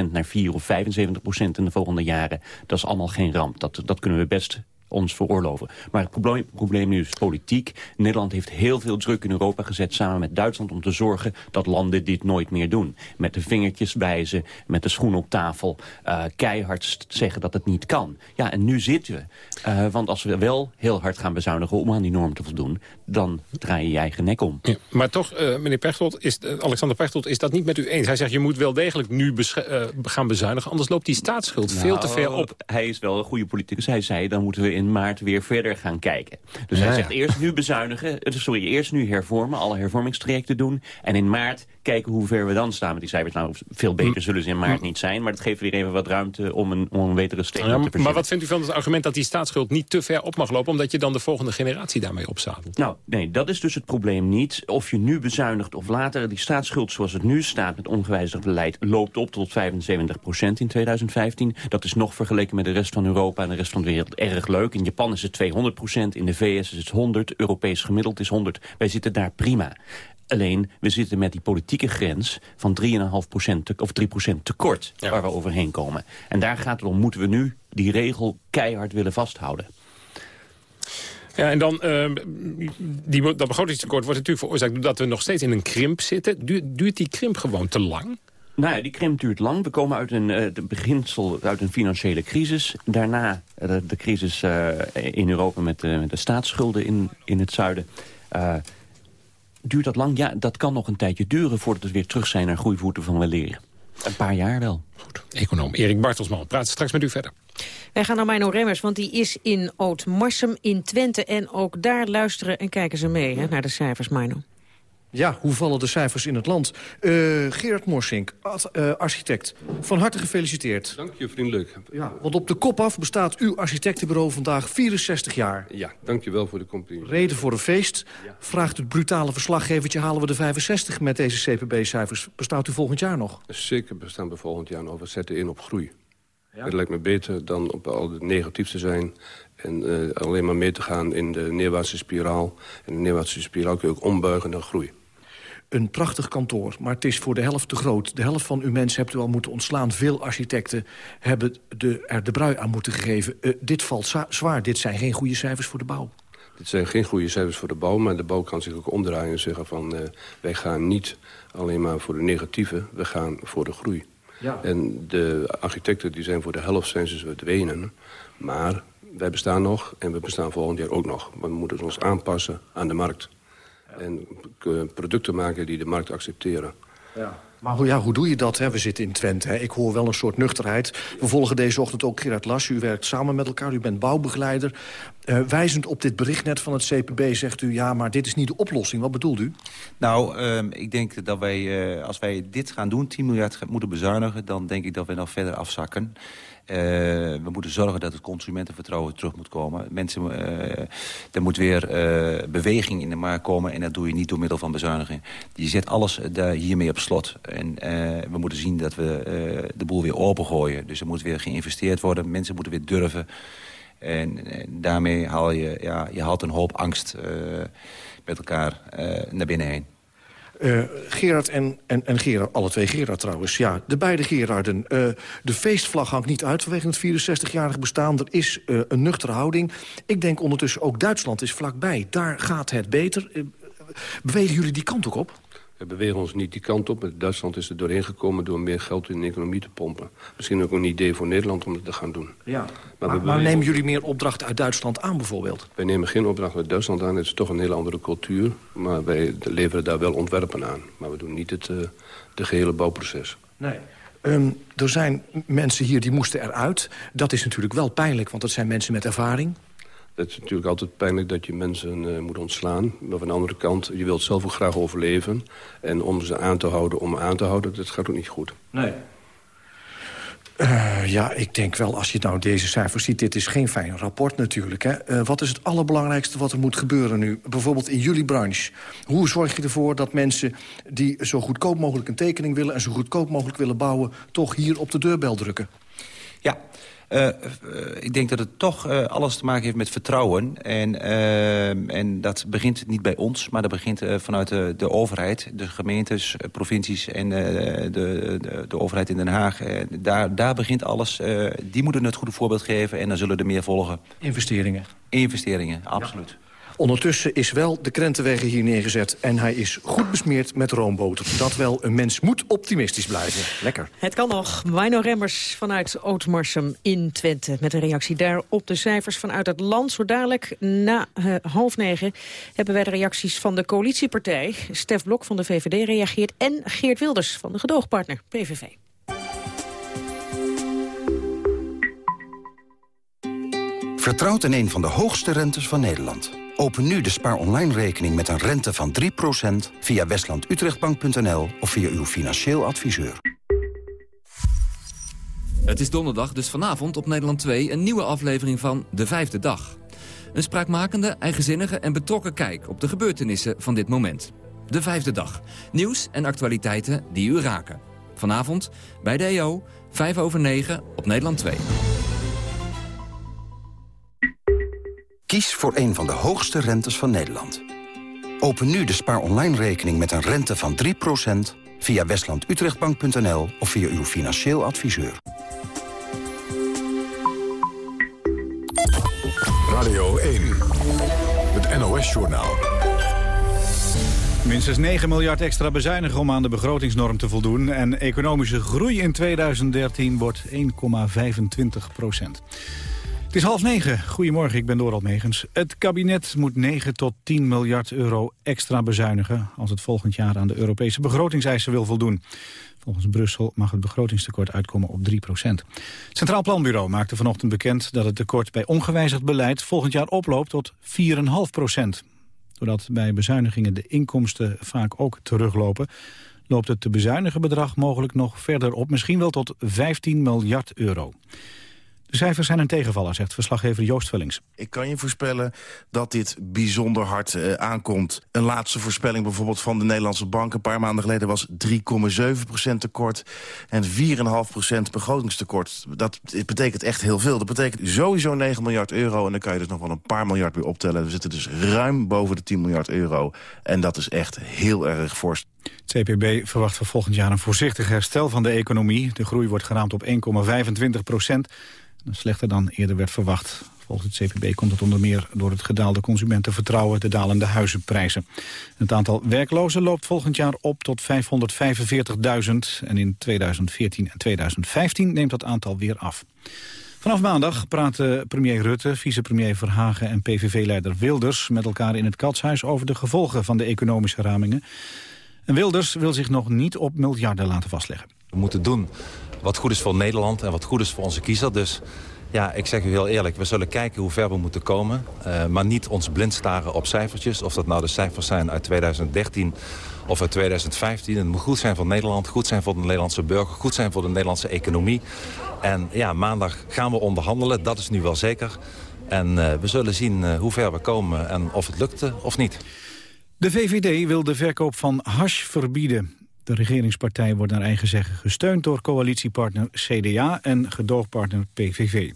70% naar 4 of 75% in de volgende jaren. Dat is allemaal geen ramp. Dat, dat kunnen we best ons veroorloven. Maar het probleem, probleem nu is politiek. Nederland heeft heel veel druk in Europa gezet samen met Duitsland... om te zorgen dat landen dit nooit meer doen. Met de vingertjes bij ze, met de schoen op tafel. Uh, keihard zeggen dat het niet kan. Ja, en nu zitten we. Uh, want als we wel heel hard gaan bezuinigen om aan die norm te voldoen... dan draai je je eigen nek om. Ja, maar toch, uh, meneer Pechtold, is, Alexander Pechtold is dat niet met u eens. Hij zegt, je moet wel degelijk nu gaan bezuinigen... anders loopt die staatsschuld veel te ver op. Hij is wel een goede politicus. Hij zei, dan moeten we in in maart weer verder gaan kijken. Dus hij zegt eerst nu bezuinigen, eh, sorry, eerst nu hervormen, alle hervormingstrajecten doen. En in maart kijken hoe ver we dan staan met die cijfers. Nou, veel beter Hm. zullen ze in maart niet zijn. Maar dat geeft weer even wat ruimte om een, om een betere steek Ja, te verzinnen. maar wat vindt u van het argument dat die staatsschuld niet te ver op mag lopen... omdat je dan de volgende generatie daarmee opzadelt? Nou, nee, dat is dus het probleem niet. Of je nu bezuinigt of later. Die staatsschuld zoals het nu staat met ongewijzigd beleid... loopt op tot 75% in 2015. Dat is nog vergeleken met de rest van Europa en de rest van de wereld erg leuk. In Japan is het 200% in de VS is het 100, Europees gemiddeld is 100. Wij zitten daar prima. Alleen, we zitten met die politieke grens van 3,5% te, of 3% tekort waar we overheen komen. En daar gaat het om, moeten we nu die regel keihard willen vasthouden. Ja, en dan, ehm, die, dat begrotingstekort wordt natuurlijk veroorzaakt... doordat we nog steeds in een krimp zitten. Duurt, duurt die krimp gewoon te lang? Nou ja, die krimp duurt lang. We komen uit een eh, beginsel uit een financiële crisis. Daarna eh, de, crisis eh, in Europa met, de- met de staatsschulden in, in het zuiden. Duurt dat lang? Ja, dat kan nog een tijdje duren voordat we weer terug zijn naar groeivoeten van weleer. Een paar jaar wel. Econoom Erik Bartelsman praat straks met u verder. Wij gaan naar Mino Remmers, want die is in Oud-Marsum in Twente. En ook daar luisteren en kijken ze mee hè, naar de cijfers, Mino. Ja, hoe vallen de cijfers in het land? Eh, Gerard Morsink, eh, architect, van harte gefeliciteerd. Dank je, vriendelijk. Ja, want op de kop af bestaat uw architectenbureau vandaag 64 jaar. Ja, dank je wel voor de compliment. Reden voor een feest. Vraagt het brutale verslaggevertje halen we de 65 met deze CPB-cijfers. Bestaat u volgend jaar nog? Zeker bestaan we volgend jaar nog. We zetten in op groei. Het lijkt me beter dan op al het negatief te zijn... en eh, alleen maar mee te gaan in de neerwaartse spiraal. En de neerwaartse spiraal kun je ook ombuigen naar groei. Een prachtig kantoor, maar het is voor de helft te groot. De helft van uw mensen hebt u al moeten ontslaan. Veel architecten hebben de, er de brui aan moeten gegeven. Eh, dit valt zwaar. Dit zijn geen goede cijfers voor de bouw. Dit zijn geen goede cijfers voor de bouw, maar de bouw kan zich ook omdraaien en zeggen van... eh, wij gaan niet alleen maar voor de negatieve, we gaan voor de groei. Ja. En de architecten die zijn voor de helft zijn ze verdwenen. Maar wij bestaan nog en we bestaan volgend jaar ook nog. We moeten ons aanpassen aan de markt. En eh, producten maken die de markt accepteren. Ja. Maar hoe, ja, hoe doe je dat? Hè? We zitten in Twente. Hè? Ik hoor wel een soort nuchterheid. We volgen deze ochtend ook Gerard Las. U werkt samen met elkaar. U bent bouwbegeleider. Eh, wijzend op dit bericht net van het CPB zegt u... ja, maar dit is niet de oplossing. Wat bedoelt u? Nou, ehm, ik denk dat wij, eh, als wij dit gaan doen, 10 miljard moeten bezuinigen... dan denk ik dat we nog verder afzakken. Eh, we moeten zorgen dat het consumentenvertrouwen terug moet komen. Mensen, eh, er moet weer eh, beweging in de markt komen... en dat doe je niet door middel van bezuiniging. Je zet alles daar hiermee op slot. En we moeten zien dat we de boel weer opengooien. Dus er moet weer geïnvesteerd worden. Mensen moeten weer durven. En, eh, daarmee haal je, ja, je haalt een hoop angst met elkaar naar binnen heen. Eh, Gerard en, en, en Gerard, alle twee Gerard trouwens. Ja, de beide Gerarden. Eh, de feestvlag hangt niet uit vanwege het 64-jarig bestaan. Er is eh, een nuchtere houding. Ik denk ondertussen ook Duitsland is vlakbij. Daar gaat het beter. Bewegen jullie die kant ook op? We bewegen ons niet die kant op. Duitsland is er doorheen gekomen door meer geld in de economie te pompen. Misschien ook een idee voor Nederland om het te gaan doen. Ja. Maar, nemen jullie meer opdrachten uit Duitsland aan bijvoorbeeld? Wij nemen geen opdracht uit Duitsland aan. Het is toch een hele andere cultuur. Maar wij leveren daar wel ontwerpen aan. Maar we doen niet het uh, de gehele bouwproces. Nee. Um, er zijn mensen hier die moesten eruit. Dat is natuurlijk wel pijnlijk, want dat zijn mensen met ervaring. Het is natuurlijk altijd pijnlijk dat je mensen uh, moet ontslaan. Maar van de andere kant, je wilt zelf ook graag overleven. En om ze aan te houden, om aan te houden, dat gaat ook niet goed. Nee. Uh, ja, ik denk wel, als je nou deze cijfers ziet... dit is geen fijn rapport natuurlijk. Hè? Uh, wat is het allerbelangrijkste wat er moet gebeuren nu? Bijvoorbeeld in jullie branche. Hoe zorg je ervoor dat mensen die zo goedkoop mogelijk een tekening willen... en zo goedkoop mogelijk willen bouwen... toch hier op de deurbel drukken? Ja, Uh, uh, ik denk dat het toch uh, alles te maken heeft met vertrouwen. En, en dat begint niet bij ons, maar dat begint vanuit de, de, overheid. De gemeentes, provincies en de, de, de, overheid in Den Haag. daar, daar begint alles. die moeten het goede voorbeeld geven en dan zullen er meer volgen. Investeringen? Investeringen, absoluut. Ja. Ondertussen is wel de krentenwegen hier neergezet... en hij is goed besmeerd met roomboter. Dat wel, een mens moet optimistisch blijven. Lekker. Het kan nog. Wino Remmers vanuit Ootmarsum in Twente... met een reactie daar op de cijfers vanuit het land. Zo dadelijk na uh, half negen hebben wij de reacties van de coalitiepartij. Stef Blok van de VVD reageert... en Geert Wilders van de gedoogpartner PVV. Vertrouwt in een van de hoogste rentes van Nederland... Open nu de Spaar Online rekening met een rente van 3% via westlandutrechtbank.nl of via uw financieel adviseur. Het is donderdag, dus vanavond op Nederland 2 een nieuwe aflevering van De Vijfde Dag. Een spraakmakende, eigenzinnige en betrokken kijk op de gebeurtenissen van dit moment. De Vijfde Dag. Nieuws en actualiteiten die u raken. Vanavond bij de EO, 5 over 9 op Nederland 2. Kies voor een van de hoogste rentes van Nederland. Open nu de Spaar Online rekening met een rente van 3% via westlandutrechtbank.nl of via uw financieel adviseur. Radio 1, het NOS-journaal. Minstens 9 miljard extra bezuinigen om aan de begrotingsnorm te voldoen. En economische groei in 2013 wordt 1,25 procent. Het is half negen. Goedemorgen, ik ben Dorald Megens. Het kabinet moet 9 tot 10 miljard euro extra bezuinigen... als het volgend jaar aan de Europese begrotingseisen wil voldoen. Volgens Brussel mag het begrotingstekort uitkomen op 3 procent. Het Centraal Planbureau maakte vanochtend bekend dat het tekort bij ongewijzigd beleid volgend jaar oploopt tot 4,5 procent. Doordat bij bezuinigingen de inkomsten vaak ook teruglopen, loopt het te bezuinigen bedrag mogelijk nog verder op, misschien wel tot 15 miljard euro. De cijfers zijn een tegenvaller, zegt verslaggever Joost Vullings. Ik kan je voorspellen dat dit bijzonder hard uh, aankomt. Een laatste voorspelling bijvoorbeeld van de Nederlandse Bank... een paar maanden geleden was 3,7% tekort en 4,5% begrotingstekort. Dat betekent echt heel veel. Dat betekent sowieso 9 miljard euro... en dan kan je dus nog wel een paar miljard weer optellen. We zitten dus ruim boven de 10 miljard euro. En dat is echt heel erg fors. Het CPB verwacht voor volgend jaar een voorzichtig herstel van de economie. De groei wordt geraamd op 1,25 procent... Slechter dan eerder werd verwacht. Volgens het CPB komt het onder meer door het gedaalde consumentenvertrouwen, de dalende huizenprijzen. Het aantal werklozen loopt volgend jaar op tot 545.000 en in 2014 en 2015 neemt dat aantal weer af. Vanaf maandag praten premier Rutte, vicepremier Verhagen en PVV-leider Wilders met elkaar in het Katshuis over de gevolgen van de economische ramingen. En Wilders wil zich nog niet op miljarden laten vastleggen. We moeten doen wat goed is voor Nederland en wat goed is voor onze kiezer. Dus ja, ik zeg u heel eerlijk, we zullen kijken hoe ver we moeten komen. Uh, maar niet ons blind staren op cijfertjes. Of dat nou de cijfers zijn uit 2013 of uit 2015. Het moet goed zijn voor Nederland, goed zijn voor de Nederlandse burger... goed zijn voor de Nederlandse economie. En ja, maandag gaan we onderhandelen, dat is nu wel zeker. En uh, we zullen zien uh, hoe ver we komen en of het lukte of niet. De VVD wil de verkoop van hash verbieden. De regeringspartij wordt naar eigen zeggen gesteund door coalitiepartner CDA en gedoogpartner PVV.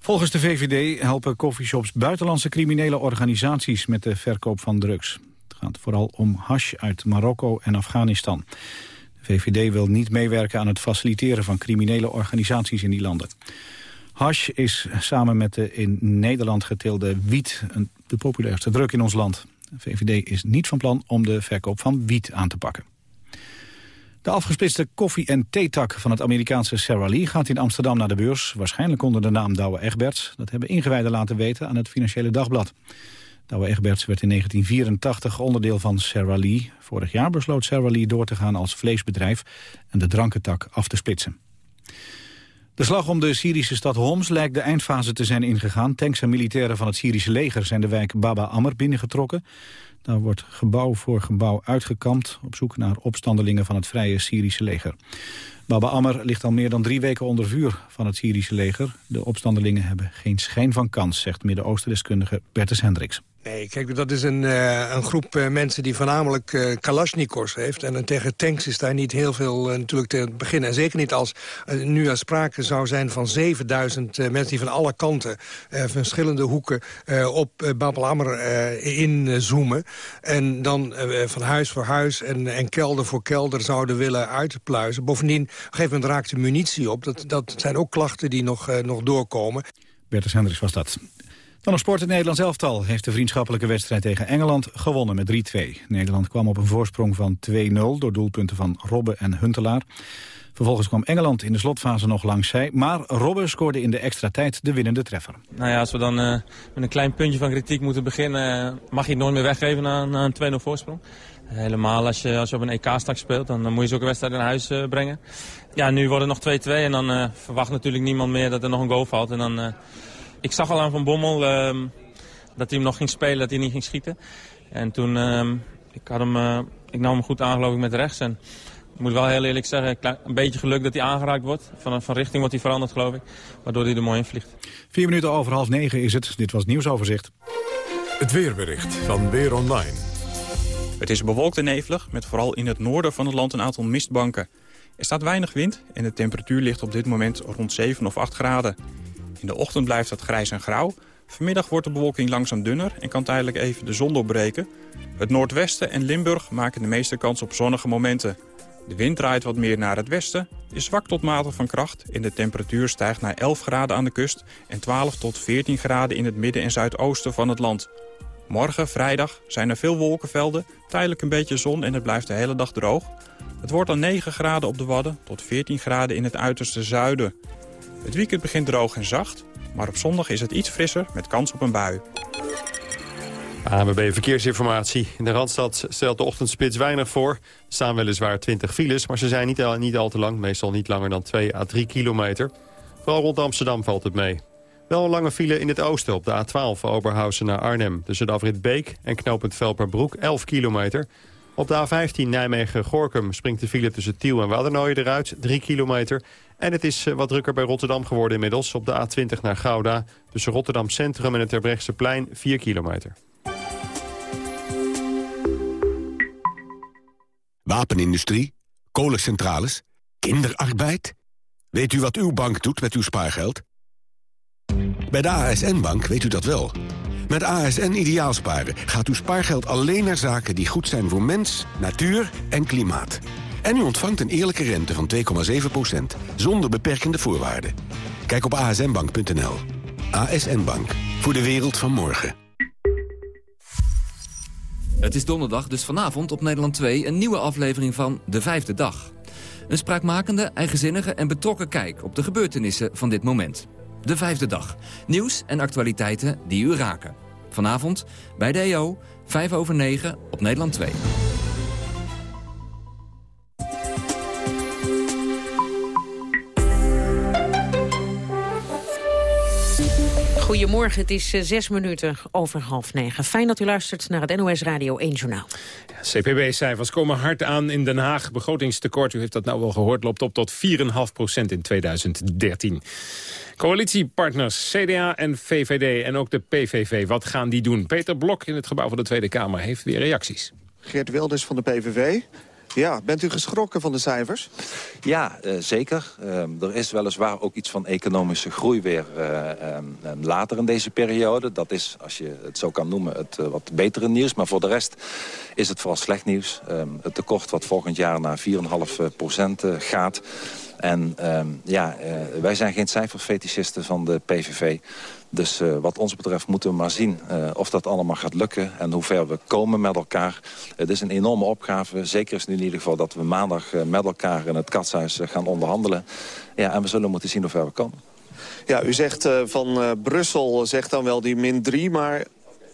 Volgens de VVD helpen coffeeshops buitenlandse criminele organisaties met de verkoop van drugs. Het gaat vooral om hash uit Marokko en Afghanistan. De VVD wil niet meewerken aan het faciliteren van criminele organisaties in die landen. Hash is samen met de in Nederland geteelde wiet de populairste drug in ons land. De VVD is niet van plan om de verkoop van wiet aan te pakken. De afgesplitste koffie- en theetak van het Amerikaanse Sara Lee gaat in Amsterdam naar de beurs. Waarschijnlijk onder de naam Douwe Egberts. Dat hebben ingewijden laten weten aan het Financiële Dagblad. Douwe Egberts werd in 1984 onderdeel van Sara Lee. Vorig jaar besloot Sara Lee door te gaan als vleesbedrijf en de drankentak af te splitsen. De slag om de Syrische stad Homs lijkt de eindfase te zijn ingegaan. Tanks en militairen van het Syrische leger zijn de wijk Baba Amr binnengetrokken. Daar wordt gebouw voor gebouw uitgekampt... op zoek naar opstandelingen van het Vrije Syrische leger. Baba Amr ligt al meer dan drie weken onder vuur van het Syrische leger. De opstandelingen hebben geen schijn van kans, zegt Midden-Oosten-deskundige Bertus Hendricks. Nee, kijk, dat is een, uh, een groep uh, mensen die voornamelijk uh, Kalashnikovs heeft. En tegen tanks is daar niet heel veel natuurlijk te beginnen. En zeker niet als nu er sprake zou zijn van 7000 mensen... die van alle kanten, verschillende hoeken, op al-Amr inzoomen. En dan van huis voor huis en, en kelder voor kelder zouden willen uitpluizen. Bovendien, op een gegeven moment raakt de munitie op. Dat, dat zijn ook klachten die nog, nog doorkomen. Bertus Hendricks was dat. Dan nog sport. Het Nederlands elftal heeft de vriendschappelijke wedstrijd tegen Engeland gewonnen met 3-2. Nederland kwam op een voorsprong van 2-0 door doelpunten van Robbe en Huntelaar. Vervolgens kwam Engeland in de slotfase nog langs zij, maar Robbe scoorde in de extra tijd de winnende treffer. Nou ja, als we dan uh, met een klein puntje van kritiek moeten beginnen, uh, mag je het nooit meer weggeven na, een 2-0 voorsprong. Uh, helemaal als je, als je op een EK-stak speelt, dan, dan, moet je zulke wedstrijden naar huis brengen. Ja, nu wordt het nog 2-2 en dan verwacht natuurlijk niemand meer dat er nog een goal valt. En dan ik zag al aan Van Bommel... Uh, dat hij hem nog ging spelen, dat hij niet ging schieten. En toen, ehm, ik, had hem, uh, ik nam hem goed aan geloof ik met rechts. En ik moet wel heel eerlijk zeggen, een beetje geluk dat hij aangeraakt wordt. Van, van richting wordt hij veranderd geloof ik. Waardoor hij er mooi in vliegt. Vier minuten over half negen is het. Dit was het nieuwsoverzicht. Het weerbericht van Weer Online. Het is bewolkt en nevelig, met vooral in het noorden van het land een aantal mistbanken. Er staat weinig wind en de temperatuur ligt op dit moment rond 7 of 8 graden. In de ochtend blijft het grijs en grauw. Vanmiddag wordt de bewolking langzaam dunner en kan tijdelijk even de zon doorbreken. Het noordwesten en Limburg maken de meeste kans op zonnige momenten. De wind draait wat meer naar het westen, is zwak tot matig van kracht... en de temperatuur stijgt naar 11 graden aan de kust... en 12 tot 14 graden in het midden en zuidoosten van het land. Morgen, vrijdag, zijn er veel wolkenvelden, tijdelijk een beetje zon en het blijft de hele dag droog. Het wordt dan 9 graden op de Wadden tot 14 graden in het uiterste zuiden. Het weekend begint droog en zacht, maar op zondag is het iets frisser met kans op een bui. ANWB Verkeersinformatie. In de Randstad stelt de ochtendspits weinig voor. Er staan weliswaar 20 files, maar ze zijn niet al, niet al te lang. Meestal niet langer dan 2 à 3 kilometer. Vooral rond Amsterdam valt het mee. Wel een lange file in het oosten op de A12 van Oberhausen naar Arnhem. Tussen de afrit Beek en knooppunt Velperbroek 11 kilometer. Op de A15 Nijmegen-Gorkum springt de file tussen Tiel en Wadernooien eruit, 3 kilometer. En het is eh, wat drukker bij Rotterdam geworden inmiddels. Op de A20 naar Gouda, tussen Rotterdam Centrum en het Terbrechtseplein, 4 kilometer. Wapenindustrie, kolencentrales, kinderarbeid. Weet u wat uw bank doet met uw spaargeld? Bij de ASN-bank weet u dat wel. Met ASN Ideaalsparen gaat uw spaargeld alleen naar zaken die goed zijn voor mens, natuur en klimaat. En u ontvangt een eerlijke rente van 2,7% zonder beperkende voorwaarden. Kijk op asnbank.nl. ASN Bank, voor de wereld van morgen. Het is donderdag, dus vanavond op Nederland 2 een nieuwe aflevering van De Vijfde Dag. Een spraakmakende, eigenzinnige en betrokken kijk op de gebeurtenissen van dit moment. De Vijfde Dag. Nieuws en actualiteiten die u raken. Vanavond bij de EO, 5 over 9 op Nederland 2. Goedemorgen, het is uh, zes minuten over half negen. Fijn dat u luistert naar het NOS Radio 1 Journaal. Ja, CPB-cijfers komen hard aan in Den Haag. Begrotingstekort, u heeft dat nou wel gehoord, loopt op tot 4,5% in 2013. Coalitiepartners CDA en VVD en ook de PVV, wat gaan die doen? Peter Blok in het gebouw van de Tweede Kamer heeft weer reacties. Geert Wilders van de PVV. Ja, bent u geschrokken van de cijfers? Ja, uh, zeker. Uh, er is weliswaar ook iets van economische groei weer uh, later in deze periode. Dat is, als je het zo kan noemen, het wat betere nieuws. Maar voor de rest is het vooral slecht nieuws. Ehm, het tekort wat volgend jaar naar 4,5 procent gaat... En ehm, ja, wij zijn geen cijferfetischisten van de PVV. Dus uh, wat ons betreft moeten we maar zien uh, of dat allemaal gaat lukken... en hoe ver we komen met elkaar. Het is een enorme opgave. Zeker is nu in ieder geval dat we maandag uh, met elkaar in het katshuis gaan onderhandelen. Ja, en we zullen moeten zien hoe ver we komen. Ja, u zegt van Brussel, zegt dan wel die min 3... maar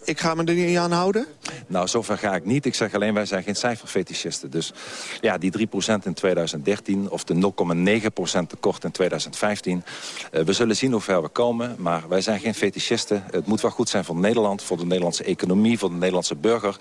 ik ga me er niet aan houden? Nou, zover ga ik niet. Ik zeg alleen, wij zijn geen cijferfetischisten. Dus ja, die 3% in 2013 of de 0,9% tekort in 2015. Uh, we zullen zien hoe ver we komen, maar wij zijn geen fetischisten. Het moet wel goed zijn voor Nederland, voor de Nederlandse economie, voor de Nederlandse burger.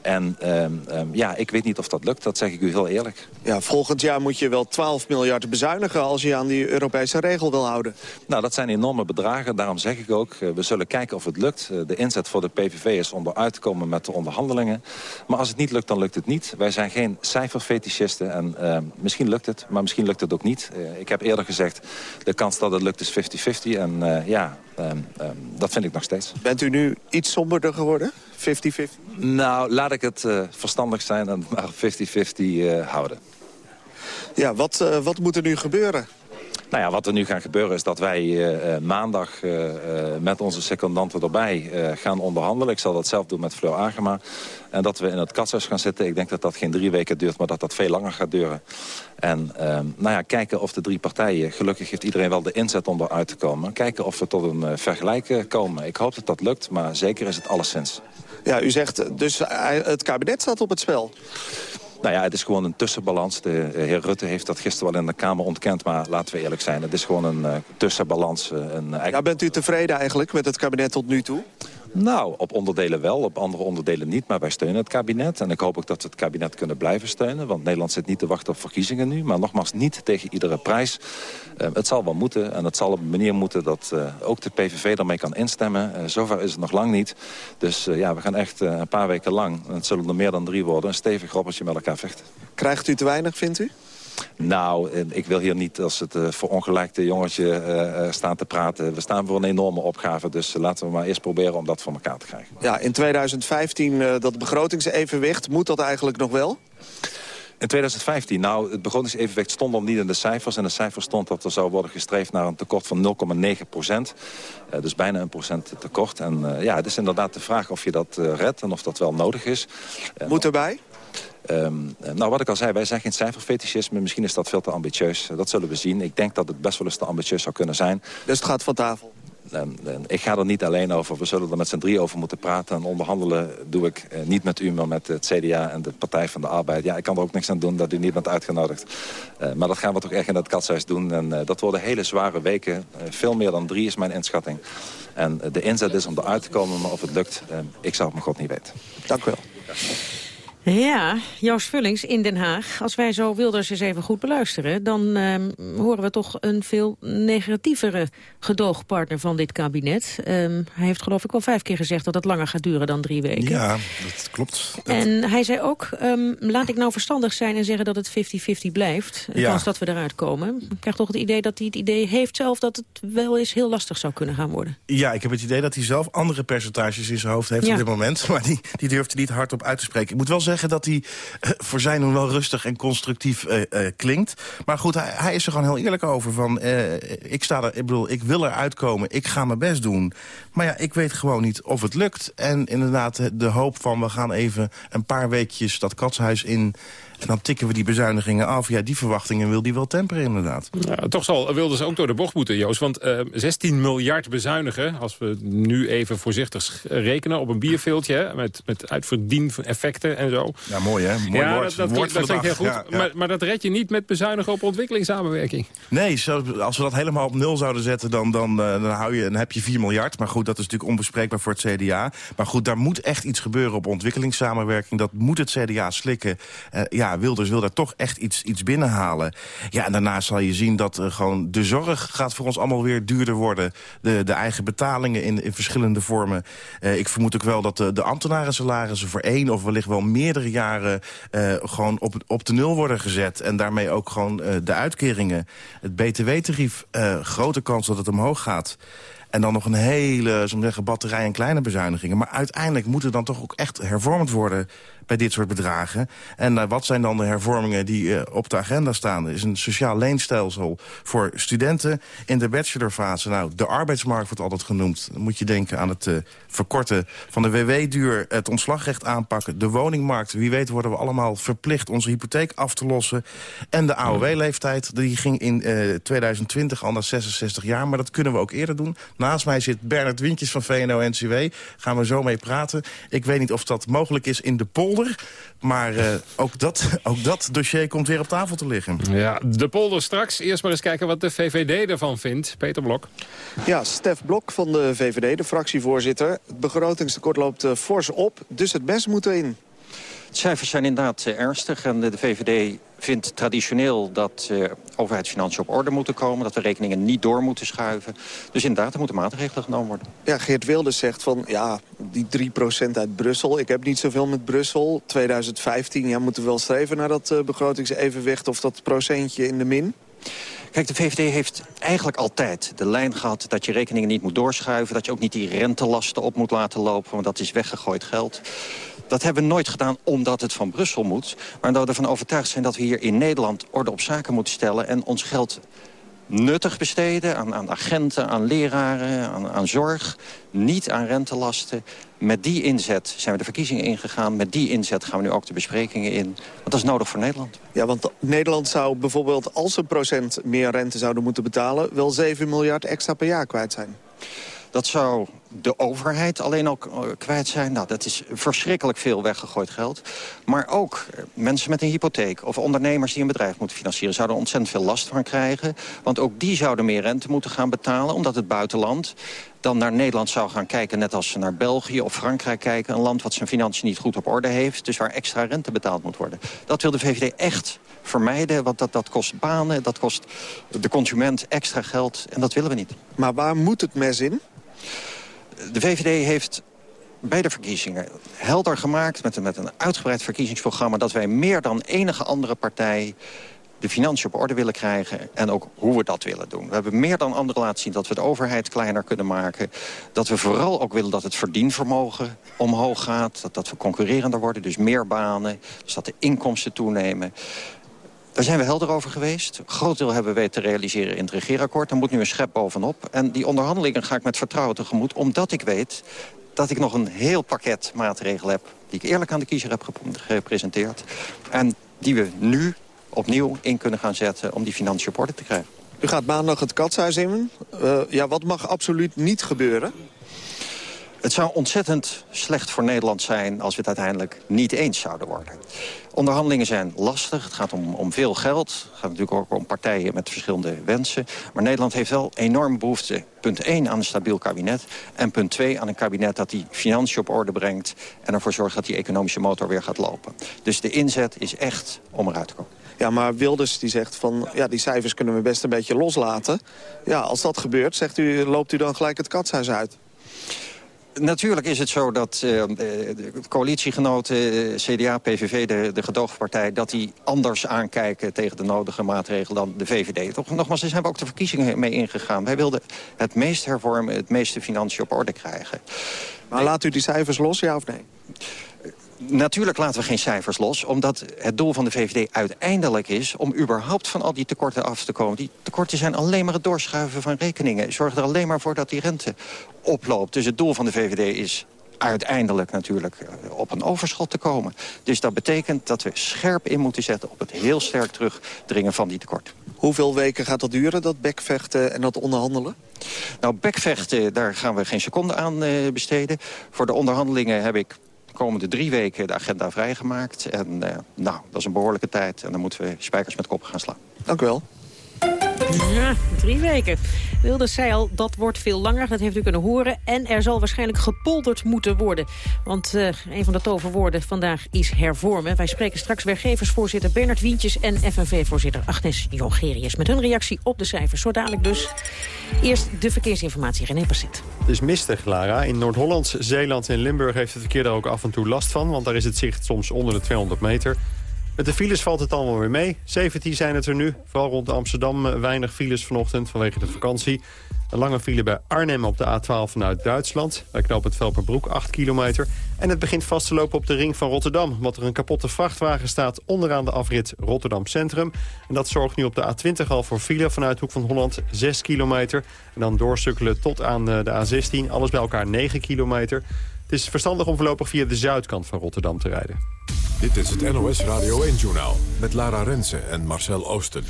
En um, um, ja, ik weet niet of dat lukt, dat zeg ik u heel eerlijk. Ja, volgend jaar moet je wel 12 miljard bezuinigen als je aan die Europese regel wil houden. Nou, dat zijn enorme bedragen. Daarom zeg ik ook, uh, we zullen kijken of het lukt. Uh, de inzet voor de PVV is om eruit te komen met de onderhandelingen. Maar als het niet lukt, dan lukt het niet. Wij zijn geen cijferfetischisten en uh, misschien lukt het, maar misschien lukt het ook niet. Uh, ik heb eerder gezegd, de kans dat het lukt is 50-50 en uh, ja, um, um, dat vind ik nog steeds. Bent u nu iets somberder geworden? 50-50? Nou, laat ik het uh, verstandig zijn en maar 50-50 houden. Ja, wat, wat moet er nu gebeuren? Nou ja, wat er nu gaat gebeuren is dat wij uh, maandag uh, uh, met onze secondanten erbij gaan onderhandelen. Ik zal dat zelf doen met Fleur Agema. En dat we in het katshuis gaan zitten. Ik denk dat dat geen drie weken duurt, maar dat dat veel langer gaat duren. En ehm, nou ja, kijken of de drie partijen, gelukkig heeft iedereen wel de inzet om eruit te komen. Kijken of we tot een vergelijk komen. Ik hoop dat dat lukt, maar zeker is het alleszins. Ja, u zegt dus het kabinet staat op het spel. Nou ja, het is gewoon een tussenbalans. De uh, heer Rutte heeft dat gisteren wel in de Kamer ontkend. Maar laten we eerlijk zijn, het is gewoon een uh, tussenbalans. Uh, een ja, bent u tevreden eigenlijk met het kabinet tot nu toe? Nou, op onderdelen wel, op andere onderdelen niet. Maar wij steunen het kabinet. En ik hoop ook dat we het kabinet kunnen blijven steunen. Want Nederland zit niet te wachten op verkiezingen nu. Maar nogmaals, niet tegen iedere prijs. Uh, het zal wel moeten. En het zal op een manier moeten dat uh, ook de PVV daarmee kan instemmen. Uh, zover is het nog lang niet. Dus ja, we gaan echt een paar weken lang, en het zullen er meer dan drie worden... een stevig robbertje met elkaar vechten. Krijgt u te weinig, vindt u? Nou, ik wil hier niet als het uh, verongelijkte jongetje uh, staan te praten. We staan voor een enorme opgave, dus laten we maar eerst proberen om dat voor elkaar te krijgen. Ja, in 2015 uh, dat begrotingsevenwicht, moet dat eigenlijk nog wel? In 2015, nou, het begrotingsevenwicht stond al niet in de cijfers. En de cijfers stond dat er zou worden gestreefd naar een tekort van 0,9 procent. Uh, dus bijna een procent tekort. En uh, ja, het is inderdaad de vraag of je dat uh, redt en of dat wel nodig is. Moet erbij? Um, nou, wat ik al zei, wij zijn geen cijferfetischisme. Misschien is dat veel te ambitieus. Dat zullen we zien. Ik denk dat het best wel eens te ambitieus zou kunnen zijn. Dus het gaat van tafel? Ik ga er niet alleen over. We zullen er met z'n drie over moeten praten. En onderhandelen doe ik eh, niet met u, maar met het CDA en de Partij van de Arbeid. Ja, ik kan er ook niks aan doen dat u niet bent uitgenodigd. Uh, maar dat gaan we toch echt in het katshuis doen. En uh, dat worden hele zware weken. veel meer dan drie is mijn inschatting. En de inzet is om eruit te komen, maar of het lukt, ik zou het mijn god niet weten. Dank u wel. Ja, Joost Vullings in Den Haag. Als wij zo Wilders eens even goed beluisteren... dan um, horen we toch een veel negatievere gedoogpartner van dit kabinet. Um, hij heeft geloof ik wel vijf keer gezegd dat het langer gaat duren dan drie weken. Ja, dat klopt. En hij zei ook, um, laat ik nou verstandig zijn en zeggen dat het 50-50 blijft. De ja. kans dat we eruit komen. Ik krijg toch het idee dat hij het idee heeft zelf... dat het wel eens heel lastig zou kunnen gaan worden. Ja, ik heb het idee dat hij zelf andere percentages in zijn hoofd heeft ja. op dit moment. Maar die, die durft hij niet hardop uit te spreken. Ik moet wel zeggen zeggen dat hij uh, voor zijn doen wel rustig en constructief uh, uh, klinkt. Maar goed, hij, hij, is er gewoon heel eerlijk over. Van, ik, sta er, ik, bedoel, ik wil eruit komen, ik ga mijn best doen. Maar ja, ik weet gewoon niet of het lukt. En inderdaad de hoop van we gaan even een paar weekjes dat katshuis in... En dan tikken we die bezuinigingen af. Ja, die verwachtingen wil die wel temperen inderdaad. Ja, toch zal wilden ze ook door de bocht moeten, Joost. Want uh, 16 miljard bezuinigen, als we nu even voorzichtig rekenen... op een bierveeltje, met, met uitverdieneffecten en zo. Ja, mooi hè? Mooi ja, woord, dat, dat, woord dat heel goed. Ja, ja. Maar, maar, dat red je niet met bezuinigen op ontwikkelingssamenwerking. Nee, als we dat helemaal op nul zouden zetten... Dan, dan, dan, hou je, dan heb je 4 miljard. Maar goed, dat is natuurlijk onbespreekbaar voor het CDA. Maar goed, daar moet echt iets gebeuren op ontwikkelingssamenwerking. Dat moet het CDA slikken. Uh, ja, Wilders wil daar toch echt iets, iets binnenhalen. Ja, en daarna zal je zien dat uh, gewoon de zorg gaat voor ons allemaal weer duurder worden. De, de eigen betalingen in, in verschillende vormen. Uh, ik vermoed ook wel dat de, de ambtenarensalarissen voor één of wellicht wel meerdere jaren uh, gewoon op, op de nul worden gezet. En daarmee ook gewoon de uitkeringen. Het btw-tarief, grote kans dat het omhoog gaat. En dan nog een hele, zeggen, batterij en kleine bezuinigingen. Maar uiteindelijk moet er dan toch ook echt hervormd worden bij dit soort bedragen. En uh, wat zijn dan de hervormingen die uh, op de agenda staan? Is een sociaal leenstelsel voor studenten in de bachelorfase. Nou, de arbeidsmarkt wordt altijd genoemd. Dan moet je denken aan het uh, verkorten van de WW-duur... het ontslagrecht aanpakken, de woningmarkt. Wie weet worden we allemaal verplicht onze hypotheek af te lossen. En de AOW-leeftijd, die ging in 2020 al naar 66 jaar. Maar dat kunnen we ook eerder doen. Naast mij zit Bernard Wintjes van VNO-NCW. Gaan we zo mee praten. Ik weet niet of dat mogelijk is in de polder. Maar uh, ook, dat, ook dat dossier komt weer op tafel te liggen. Ja, de polder straks. Eerst maar eens kijken wat de VVD ervan vindt. Peter Blok. Ja, Stef Blok van de VVD, de fractievoorzitter. Het begrotingstekort loopt uh, fors op, dus het mes moet erin. De cijfers zijn inderdaad uh, ernstig en de VVD vindt traditioneel dat uh, overheidsfinanciën op orde moeten komen. Dat we rekeningen niet door moeten schuiven. Dus inderdaad, er moeten maatregelen genomen worden. Ja, Geert Wilders zegt van, ja, die 3% uit Brussel. Ik heb niet zoveel met Brussel. 2015, ja, moeten we wel streven naar dat uh, begrotingsevenwicht... of dat procentje in de min? Kijk, de VVD heeft eigenlijk altijd de lijn gehad... dat je rekeningen niet moet doorschuiven... dat je ook niet die rentelasten op moet laten lopen... want dat is weggegooid geld. Dat hebben we nooit gedaan omdat het van Brussel moet... maar omdat we ervan overtuigd zijn dat we hier in Nederland... orde op zaken moeten stellen en ons geld nuttig besteden... aan, aan agenten, aan leraren, aan, aan zorg, niet aan rentelasten. Met die inzet zijn we de verkiezingen ingegaan. Met die inzet gaan we nu ook de besprekingen in. Want dat is nodig voor Nederland. Ja, want Nederland zou bijvoorbeeld als een procent meer rente zouden moeten betalen... wel 7 miljard extra per jaar kwijt zijn. Dat zou de overheid alleen ook eh, kwijt zijn. Nou, dat is verschrikkelijk veel weggegooid geld. Maar ook eh, mensen met een hypotheek of ondernemers die een bedrijf moeten financieren... zouden ontzettend veel last van krijgen. Want ook die zouden meer rente moeten gaan betalen... omdat het buitenland dan naar Nederland zou gaan kijken... net als ze naar België of Frankrijk kijken. Een land wat zijn financiën niet goed op orde heeft. Dus waar extra rente betaald moet worden. Dat wil de VVD echt vermijden. Want dat, dat kost banen, dat kost de consument extra geld. En dat willen we niet. Maar waar moet het mes in? De VVD heeft bij de verkiezingen helder gemaakt... Met een, met een uitgebreid verkiezingsprogramma... dat wij meer dan enige andere partij de financiën op orde willen krijgen... en ook hoe we dat willen doen. We hebben meer dan anderen laten zien dat we de overheid kleiner kunnen maken. Dat we vooral ook willen dat het verdienvermogen omhoog gaat. Dat, dat we concurrerender worden, dus meer banen. Dus dat de inkomsten toenemen. Daar zijn we helder over geweest. Een groot deel hebben we te realiseren in het regeerakkoord. Er moet nu een schep bovenop. En die onderhandelingen ga ik met vertrouwen tegemoet... omdat ik weet dat ik nog een heel pakket maatregelen heb... die ik eerlijk aan de kiezer heb gepresenteerd. En die we nu opnieuw in kunnen gaan zetten om die financiën op orde te krijgen. U gaat maandag het katshuis in. Uh, ja, wat mag absoluut niet gebeuren? Het zou ontzettend slecht voor Nederland zijn als we het uiteindelijk niet eens zouden worden. Onderhandelingen zijn lastig, het gaat om, om veel geld. Het gaat natuurlijk ook om partijen met verschillende wensen. Maar Nederland heeft wel enorm behoefte, punt 1, aan een stabiel kabinet... en punt 2, aan een kabinet dat die financiën op orde brengt... en ervoor zorgt dat die economische motor weer gaat lopen. Dus de inzet is echt om eruit te komen. Ja, maar Wilders die zegt van, ja, die cijfers kunnen we best een beetje loslaten. Ja, als dat gebeurt, zegt u, loopt u dan gelijk het katshuis uit? Natuurlijk is het zo dat uh, de coalitiegenoten, eh, CDA, PVV, de, de gedoogpartij... dat die anders aankijken tegen de nodige maatregelen dan de VVD. Toch, nogmaals, daar zijn we ook de verkiezingen mee ingegaan. Wij wilden het meest hervormen, het meeste financiën op orde krijgen. Maar laat u die cijfers los, ja of nee? Natuurlijk laten we geen cijfers los, omdat het doel van de VVD uiteindelijk is... om überhaupt van al die tekorten af te komen. Die tekorten zijn alleen maar het doorschuiven van rekeningen. Zorgen er alleen maar voor dat die rente oploopt. Dus het doel van de VVD is uiteindelijk natuurlijk eh, op een overschot te komen. Dus dat betekent dat we scherp in moeten zetten op het heel sterk terugdringen van die tekort. Hoeveel weken gaat dat duren, dat bekvechten en dat onderhandelen? Nou, bekvechten, daar gaan we geen seconde aan eh, besteden. Voor de onderhandelingen heb ik komende drie weken de agenda vrijgemaakt. En uh, nou, dat is een behoorlijke tijd. En dan moeten we spijkers met kop gaan slaan. Dank u wel. Ja, drie weken. Wilde zei al, dat wordt veel langer, dat heeft u kunnen horen. En er zal waarschijnlijk gepolderd moeten worden. Want uh, een van de toverwoorden vandaag is hervormen. Wij spreken straks werkgeversvoorzitter Bernard Wientjes... en FNV-voorzitter Agnes Jongerius. Met hun reactie op de cijfers. Zo dadelijk dus. Eerst de verkeersinformatie, René Passet. Het is mistig, Lara. In Noord-Holland, Zeeland en Limburg heeft het verkeer daar ook af en toe last van. Want daar is het zicht soms onder de 200 meter. Met de files valt het allemaal weer mee. 17 zijn het er nu. Vooral rond Amsterdam eh, weinig files vanochtend vanwege de vakantie. Een lange file bij Arnhem op de A12 vanuit Duitsland. Bij knoop het Velperbroek 8 kilometer. En het begint vast te lopen op de ring van Rotterdam. Want er een kapotte vrachtwagen staat onderaan de afrit Rotterdam Centrum. En dat zorgt nu op de A20 al voor file vanuit Hoek van Holland 6 kilometer. En dan doorsukkelen tot aan eh, de A16. Alles bij elkaar 9 kilometer. Het is verstandig om voorlopig via de zuidkant van Rotterdam te rijden. Dit is het NOS Radio 1-journaal met Lara Rensen en Marcel Oosten.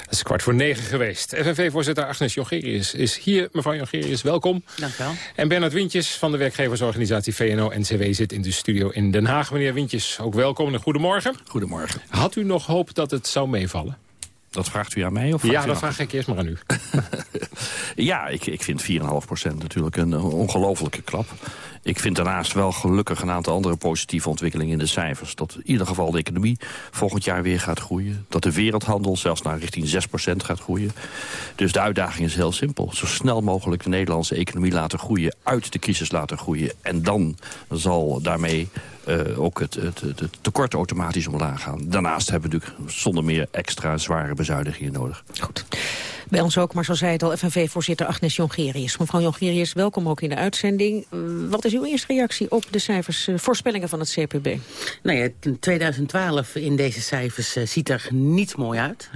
Het is kwart voor negen geweest. FNV-voorzitter Agnes Jongerius is hier. Mevrouw Jongerius, welkom. Dank u wel. En Bernard Wintjes van de werkgeversorganisatie VNO-NCW zit in de studio in Den Haag. Meneer Wintjes, ook welkom en goedemorgen. Goedemorgen. Had u nog hoop dat het zou meevallen? Dat vraagt u aan mij? Of ja, dat vraag ik eerst maar aan u. ja, ik, ik vind 4,5% natuurlijk een ongelofelijke klap. Ik vind daarnaast wel gelukkig een aantal andere positieve ontwikkelingen in de cijfers. Dat in ieder geval de economie volgend jaar weer gaat groeien. Dat de wereldhandel zelfs naar richting 6% gaat groeien. Dus de uitdaging is heel simpel. Zo snel mogelijk de Nederlandse economie laten groeien. Uit de crisis laten groeien. En dan zal daarmee uh, ook het, het, het, tekort automatisch omlaag gaan. Daarnaast hebben we natuurlijk zonder meer extra zware bezuinigingen nodig. Goed. Bij ons ook, maar zo zei het al, FNV-voorzitter Agnes Jongerius. Mevrouw Jongerius, welkom ook in de uitzending. Uh, wat is uw eerste reactie op de cijfers, uh, voorspellingen van het CPB? Nou ja, 2012 in deze cijfers ziet er niet mooi uit.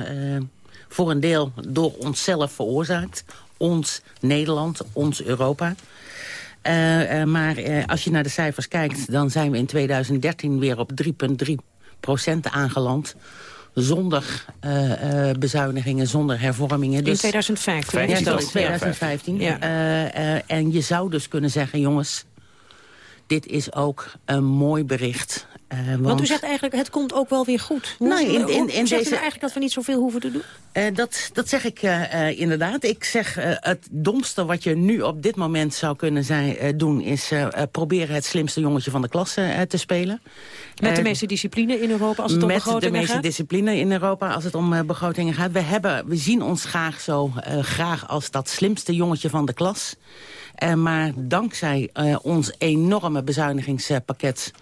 voor een deel door onszelf veroorzaakt. Ons Nederland, ons Europa. Maar als je naar de cijfers kijkt, dan zijn we in 2013 weer op 3,3 procent aangeland. Zonder uh, uh, bezuinigingen, zonder hervormingen. Dus, in 2015. Ja, sorry, 2015. Ja. Uh, en je zou dus kunnen zeggen, jongens... dit is ook een mooi bericht uh, want... want... u zegt eigenlijk, het komt ook wel weer goed. Hoe, nee, in, in, in zegt deze... u eigenlijk dat we niet zoveel hoeven te doen? Uh, dat, dat zeg ik uh, inderdaad. Ik zeg, het domste wat je nu op dit moment zou kunnen zijn, doen... is proberen het slimste jongetje van de klas te spelen. Met de meeste discipline in Europa als het om begrotingen gaat? Met de meeste discipline in Europa als het om begrotingen gaat. We, hebben, we zien ons graag zo graag als dat slimste jongetje van de klas. maar dankzij ons enorme bezuinigingspakket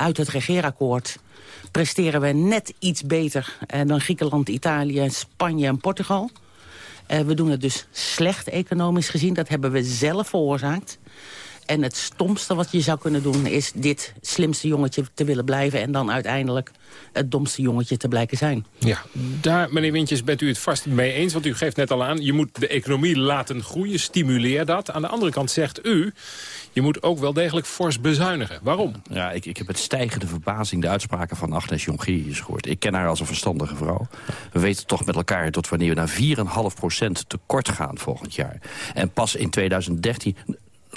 uit het regeerakkoord presteren we net iets beter eh, dan Griekenland, Italië, Spanje en Portugal. Eh, we doen het dus slecht economisch gezien. Dat hebben we zelf veroorzaakt. En het stomste wat je zou kunnen doen is dit slimste jongetje te willen blijven... en dan uiteindelijk het domste jongetje te blijken zijn. Ja, daar, meneer Wintjes, bent u het vast mee eens. Want u geeft net al aan, je moet de economie laten groeien. Stimuleer dat. Aan de andere kant zegt u, je moet ook wel degelijk fors bezuinigen. Waarom? Ja, ik, ik heb met stijgende verbazing de uitspraken van Agnes Jongerius gehoord. Ik ken haar als een verstandige vrouw. We weten toch met elkaar tot wanneer we naar 4,5% tekort gaan volgend jaar. En pas in 2013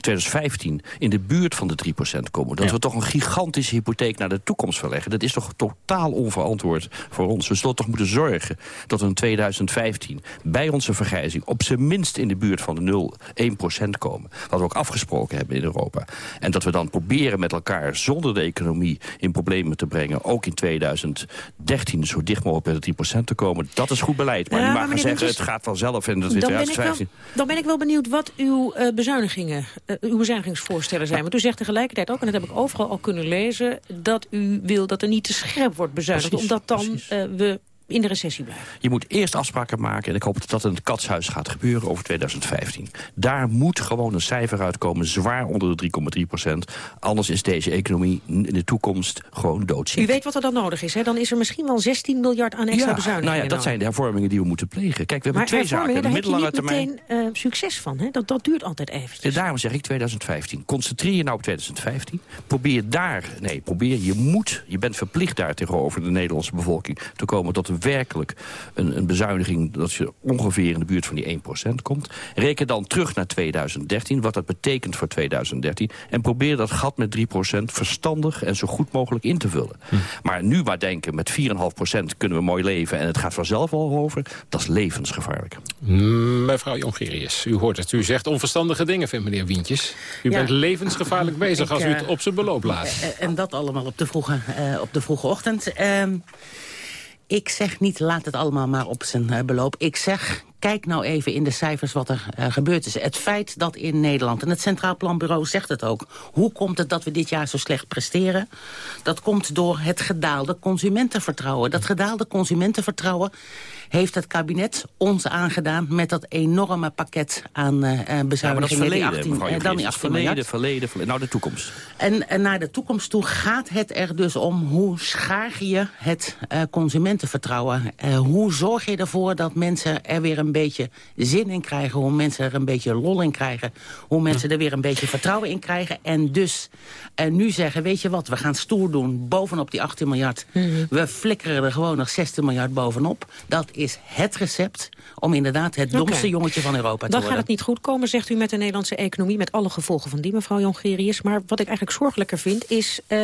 2015 in de buurt van de 3% komen. Dat we toch een gigantische hypotheek naar de toekomst verleggen. Dat is toch totaal onverantwoord voor ons. We zullen toch moeten zorgen dat we in 2015 bij onze vergrijzing... op zijn minst in de buurt van de 0, 1% komen. Wat we ook afgesproken hebben in Europa. En dat we dan proberen met elkaar zonder de economie in problemen te brengen... ook in 2013 zo dicht mogelijk bij de 3% te komen. Dat is goed beleid. Maar ja, je mag maar zeggen, het gaat vanzelf en dat is 2015. dan ben ik wel benieuwd wat uw uh, bezuinigingen uw bezuinigingsvoorstellen zijn. Want u zegt tegelijkertijd ook, en dat heb ik overal al kunnen lezen... dat u wil dat er niet te scherp wordt bezuinigd. Precies, omdat dan uh, we in de recessie blijven. Je moet eerst afspraken maken, en ik hoop dat dat in het katshuis gaat gebeuren over 2015. Daar moet gewoon een cijfer uitkomen, zwaar onder de 3,3 procent. Anders is deze economie in de toekomst gewoon doodziek. U weet wat er dan nodig is, hè? Dan is er misschien wel 16 miljard aan extra ja, bezuinigingen. Nou ja, dat zijn de hervormingen die we moeten plegen. Kijk, we hebben maar twee zaken. De middellange termijn. meteen uh, succes van, hè? Dat, dat duurt altijd eventjes. En daarom zeg ik 2015. Concentreer je nou op 2015. Probeer daar, nee, probeer, je moet, je bent verplicht daar tegenover de Nederlandse bevolking te komen tot een werkelijk een, een bezuiniging dat je ongeveer in de buurt van die 1% komt. Reken dan terug naar 2013, wat dat betekent voor 2013. En probeer dat gat met 3% verstandig en zo goed mogelijk in te vullen. Hm. Maar nu maar denken, met 4,5% kunnen we mooi leven... en het gaat vanzelf al over, dat is levensgevaarlijk. Mevrouw Jongerius, u hoort het. U zegt onverstandige dingen, vindt meneer Wientjes. U bent levensgevaarlijk bezig als u het eh, op zijn beloop laat. Eh, en dat allemaal op de vroege, uh, op de vroege ochtend. Ik zeg niet, laat het allemaal maar op zijn uh, beloop. Ik zeg, kijk nou even in de cijfers wat er uh, gebeurd is. Het feit dat in Nederland, en het Centraal Planbureau zegt het ook... hoe komt het dat we dit jaar zo slecht presteren? Dat komt door het gedaalde consumentenvertrouwen. Dat gedaalde consumentenvertrouwen heeft het kabinet ons aangedaan... met dat enorme pakket aan uh, bezuinigingen. Ja, dat verleden, 18, dan die 18 verleden, verleden, verleden, nou de toekomst. En, en, naar de toekomst toe gaat het er dus om... hoe schaar je het uh, consumentenvertrouwen? Hoe zorg je ervoor dat mensen er weer een beetje zin in krijgen... hoe mensen er een beetje lol in krijgen... hoe mensen er weer een beetje vertrouwen in krijgen... en dus nu zeggen, weet je wat, we gaan stoer doen... bovenop die 18 miljard. Mm -hmm. We flikkeren er gewoon nog 16 miljard bovenop. Dat is is het recept om inderdaad het domste okay. jongetje van Europa te Dan worden. Dan gaat het niet goed komen, zegt u, met de Nederlandse economie... met alle gevolgen van die, mevrouw Jongerius. Maar wat ik eigenlijk zorgelijker vind, is uh,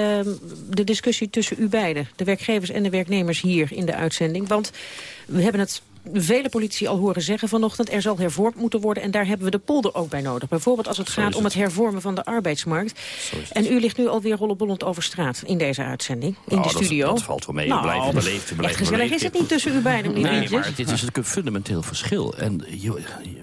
de discussie tussen u beiden. De werkgevers en de werknemers hier in de uitzending. Want we hebben het vele politici al horen zeggen vanochtend... er zal hervormd moeten worden en daar hebben we de polder ook bij nodig. Bijvoorbeeld als het Zo gaat om het hervormen van de arbeidsmarkt. En u ligt nu alweer rollenbollend over straat in deze uitzending, in nou, de studio. Dat, dat valt wel mee, nou, we blijven beleefd. Echt gezellig is het niet tussen u beiden, Nee, maar dit is natuurlijk een fundamenteel verschil. En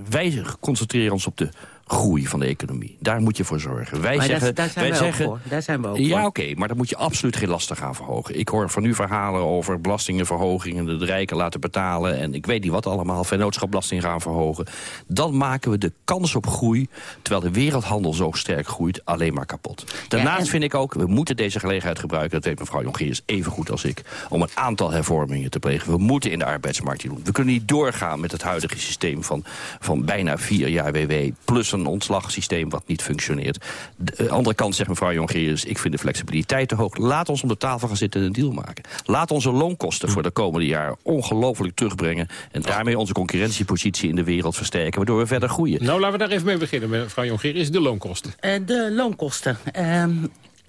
wij concentreren ons op de groei van de economie. Daar moet je voor zorgen. Wij maar zeggen, daar, zijn wij we zeggen, voor. Daar zijn we ook Ja, oké, okay, maar dan moet je absoluut geen lasten gaan verhogen. Ik hoor van u verhalen over belastingenverhogingen... de rijken laten betalen en ik weet niet wat allemaal... vennootschapbelasting gaan verhogen. Dan maken we de kans op groei... terwijl de wereldhandel zo sterk groeit, alleen maar kapot. Daarnaast ja, en... vind ik ook, we moeten deze gelegenheid gebruiken... dat weet mevrouw Jongerius even goed als ik... om een aantal hervormingen te plegen. We moeten in de arbeidsmarkt doen. We kunnen niet doorgaan met het huidige systeem... van, van bijna vier jaar WW plus een ontslagsysteem wat niet functioneert. De andere kant zegt mevrouw Jongerius, ik vind de flexibiliteit te hoog. Laat ons om de tafel gaan zitten en een deal maken. Laat onze loonkosten voor de komende jaren ongelooflijk terugbrengen... en daarmee onze concurrentiepositie in de wereld versterken... waardoor we verder groeien. Nou, laten we daar even mee beginnen, mevrouw Jongerius. De loonkosten. Uh, de loonkosten. Uh,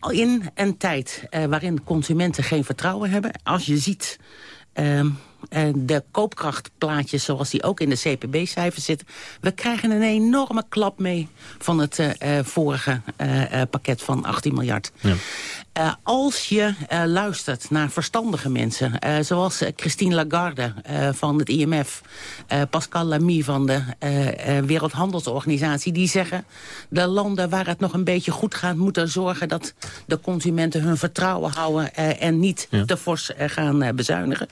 in een tijd uh, waarin consumenten geen vertrouwen hebben... als je ziet ehm, de koopkrachtplaatjes zoals die ook in de CPB-cijfers zitten. We krijgen een enorme klap mee van het uh, vorige uh, pakket van 18 miljard. Ja. Uh, als je uh, luistert naar verstandige mensen... Uh, zoals Christine Lagarde van het IMF... Pascal Lamy van de Wereldhandelsorganisatie... die zeggen, de landen waar het nog een beetje goed gaat... moeten zorgen dat de consumenten hun vertrouwen houden... en niet ja. te fors gaan bezuinigen.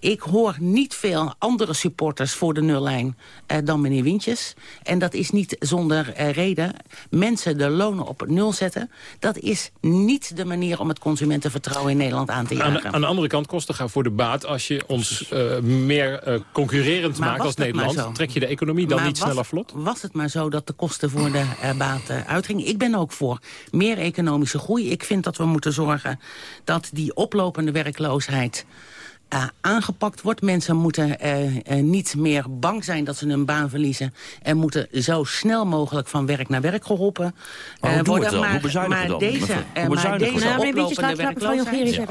Ik hoor niet veel andere supporters voor de nullijn dan meneer Wintjes. En dat is niet zonder reden. Mensen de lonen op nul zetten, dat is niet de manier om het consumentenvertrouwen in Nederland aan te jagen. Aan, aan de andere kant, kosten gaan voor de baat. Als je ons uh, meer uh, concurrerend maar maakt als Nederland... trek je de economie dan maar niet was, sneller vlot? Was het maar zo dat de kosten voor de uh, baat uitgingen? Ik ben ook voor meer economische groei. Ik vind dat we moeten zorgen dat die oplopende werkloosheid... Uh, aangepakt wordt. Mensen moeten uh, uh, niet meer bang zijn dat ze hun baan verliezen... en moeten zo snel mogelijk van werk naar werk geholpen maar worden. Maar, maar, dan? deze, maar deze nou, oplopende werkloosheid... Ja.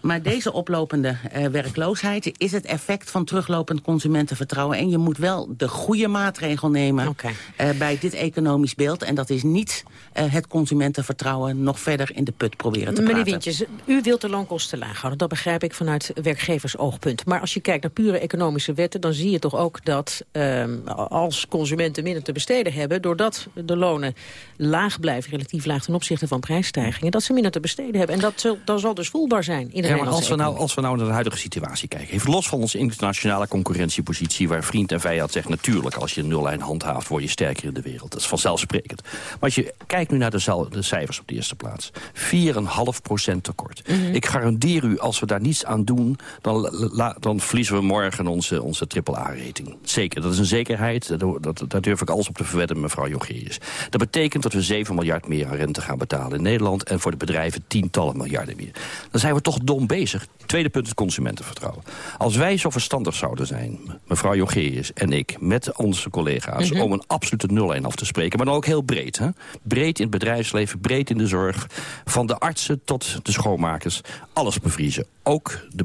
Maar deze oplopende werkloosheid is het effect van teruglopend consumentenvertrouwen. En je moet wel de goede maatregel nemen okay. bij dit economisch beeld. En dat is niet het consumentenvertrouwen nog verder in de put proberen te Meneer praten. Wintjes, u wilt de loonkosten laag houden. Dat begrijp ik vanuit werkgeversoogpunt. Maar als je kijkt naar pure economische wetten... dan zie je toch ook dat um, als consumenten minder te besteden hebben... doordat de lonen laag blijven, relatief laag ten opzichte van prijsstijgingen... dat ze minder te besteden hebben. En dat zal, dat zal dus voelbaar zijn in de ja, maar als we, nou, als we nou naar de huidige situatie kijken... even los van onze internationale concurrentiepositie... waar vriend en vijand zegt natuurlijk... als je een nullijn handhaaft, word je sterker in de wereld. Dat is vanzelfsprekend. Maar als je kijkt nu naar de, de cijfers op de eerste plaats... 4,5% tekort. Mm -hmm. Ik garandeer u, als we daar niets aan doen dan, la, dan verliezen we morgen onze, onze AAA-rating. Zeker, dat is een zekerheid. Dat, dat, daar durf ik alles op te verwedden, mevrouw Jongerius. Dat betekent dat we 7 miljard meer aan rente gaan betalen in Nederland... en voor de bedrijven tientallen miljarden meer. Dan zijn we toch dom bezig. Tweede punt is consumentenvertrouwen. Als wij zo verstandig zouden zijn, mevrouw Jongerius en ik... met onze collega's, mm -hmm. om een absolute nullijn af te spreken... maar dan ook heel breed. Hè? Breed in het bedrijfsleven, breed in de zorg... van de artsen tot de schoonmakers, alles bevriezen. Ook de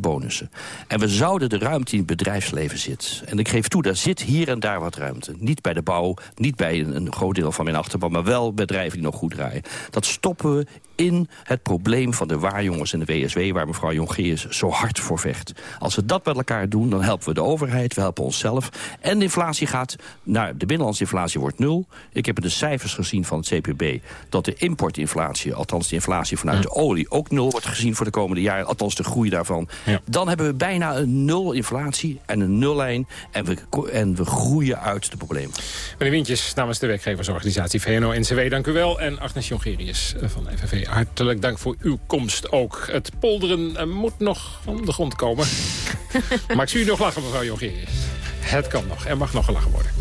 En we zouden de ruimte in het bedrijfsleven zitten. En ik geef toe, daar zit hier en daar wat ruimte. Niet bij de bouw, niet bij een, een groot deel van mijn achterban... maar wel bedrijven die nog goed draaien. Dat stoppen we in het probleem van de waarjongens en de WSW... waar mevrouw Jongeers zo hard voor vecht. Als we dat met elkaar doen, dan helpen we de overheid, we helpen onszelf. En de inflatie gaat naar... de binnenlandse inflatie wordt nul. Ik heb de cijfers gezien van het CPB... dat de importinflatie, althans de inflatie vanuit de olie... ook nul wordt gezien voor de komende jaren. Althans de groei daarvan. Ja. Dan hebben we bijna een nul inflatie en een nullijn... en we, en we groeien uit de problemen. Meneer Wintjes, namens de werkgeversorganisatie VNO-NCW, dank u wel. En Agnes Jongerius van FNV, hartelijk dank voor uw komst ook. Het polderen moet nog van de grond komen. maar ik zie u nog lachen, mevrouw Jongerius. Het kan nog, er mag nog gelachen worden.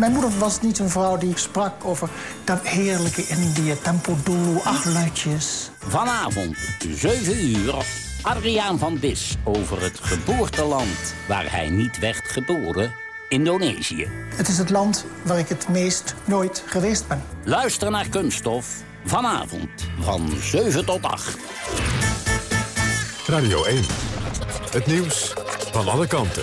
Mijn moeder was niet een vrouw die sprak over dat heerlijke Indië, tempo dulu, acht luidjes. Vanavond, 7 uur, Adriaan van Dis over het geboorteland waar hij niet werd geboren, Indonesië. Het is het land waar ik het meest nooit geweest ben. Luister naar Kunststof, vanavond, van 7 tot 8. Radio 1, het nieuws van alle kanten.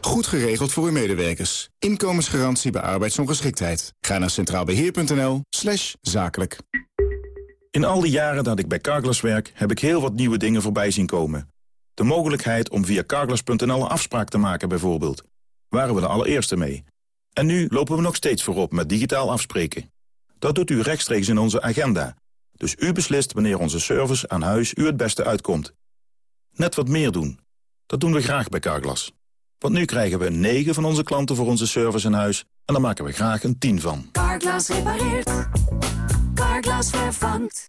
Goed geregeld voor uw medewerkers. Inkomensgarantie bij arbeidsongeschiktheid. Ga naar centraalbeheer.nl slash zakelijk. In al die jaren dat ik bij Carglass werk... heb ik heel wat nieuwe dingen voorbij zien komen. De mogelijkheid om via Carglass.nl een afspraak te maken bijvoorbeeld. Waren we de allereerste mee. En nu lopen we nog steeds voorop met digitaal afspreken. Dat doet u rechtstreeks in onze agenda. Dus u beslist wanneer onze service aan huis u het beste uitkomt. Net wat meer doen. Dat doen we graag bij Carglass. Want nu krijgen we 9 van onze klanten voor onze service in huis... en daar maken we graag een 10 van. Carglass repareert. Carglass vervangt.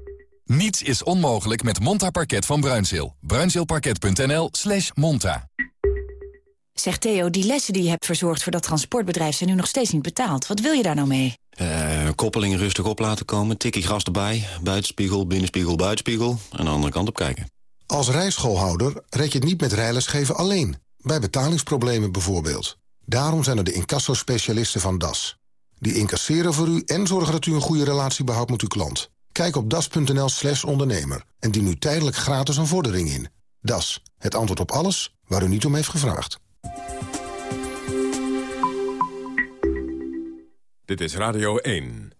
Niets is onmogelijk met Monta Parket van Bruinzeel. Bruinzeelparket.nl slash monta. Zeg Theo, die lessen die je hebt verzorgd voor dat transportbedrijf... zijn nu nog steeds niet betaald. Wat wil je daar nou mee? Uh, koppeling rustig op laten komen, tikkie gras erbij... buitenspiegel, binnenspiegel, buitenspiegel... en de andere kant op kijken. Als rijschoolhouder red je het niet met rijlesgeven alleen. Bij betalingsproblemen bijvoorbeeld. Daarom zijn er de incassospecialisten van DAS. Die incasseren voor u en zorgen dat u een goede relatie behoudt met uw klant. Kijk op das.nl slash ondernemer en dien nu tijdelijk gratis een vordering in. Das, het antwoord op alles waar u niet om heeft gevraagd. Dit is Radio 1.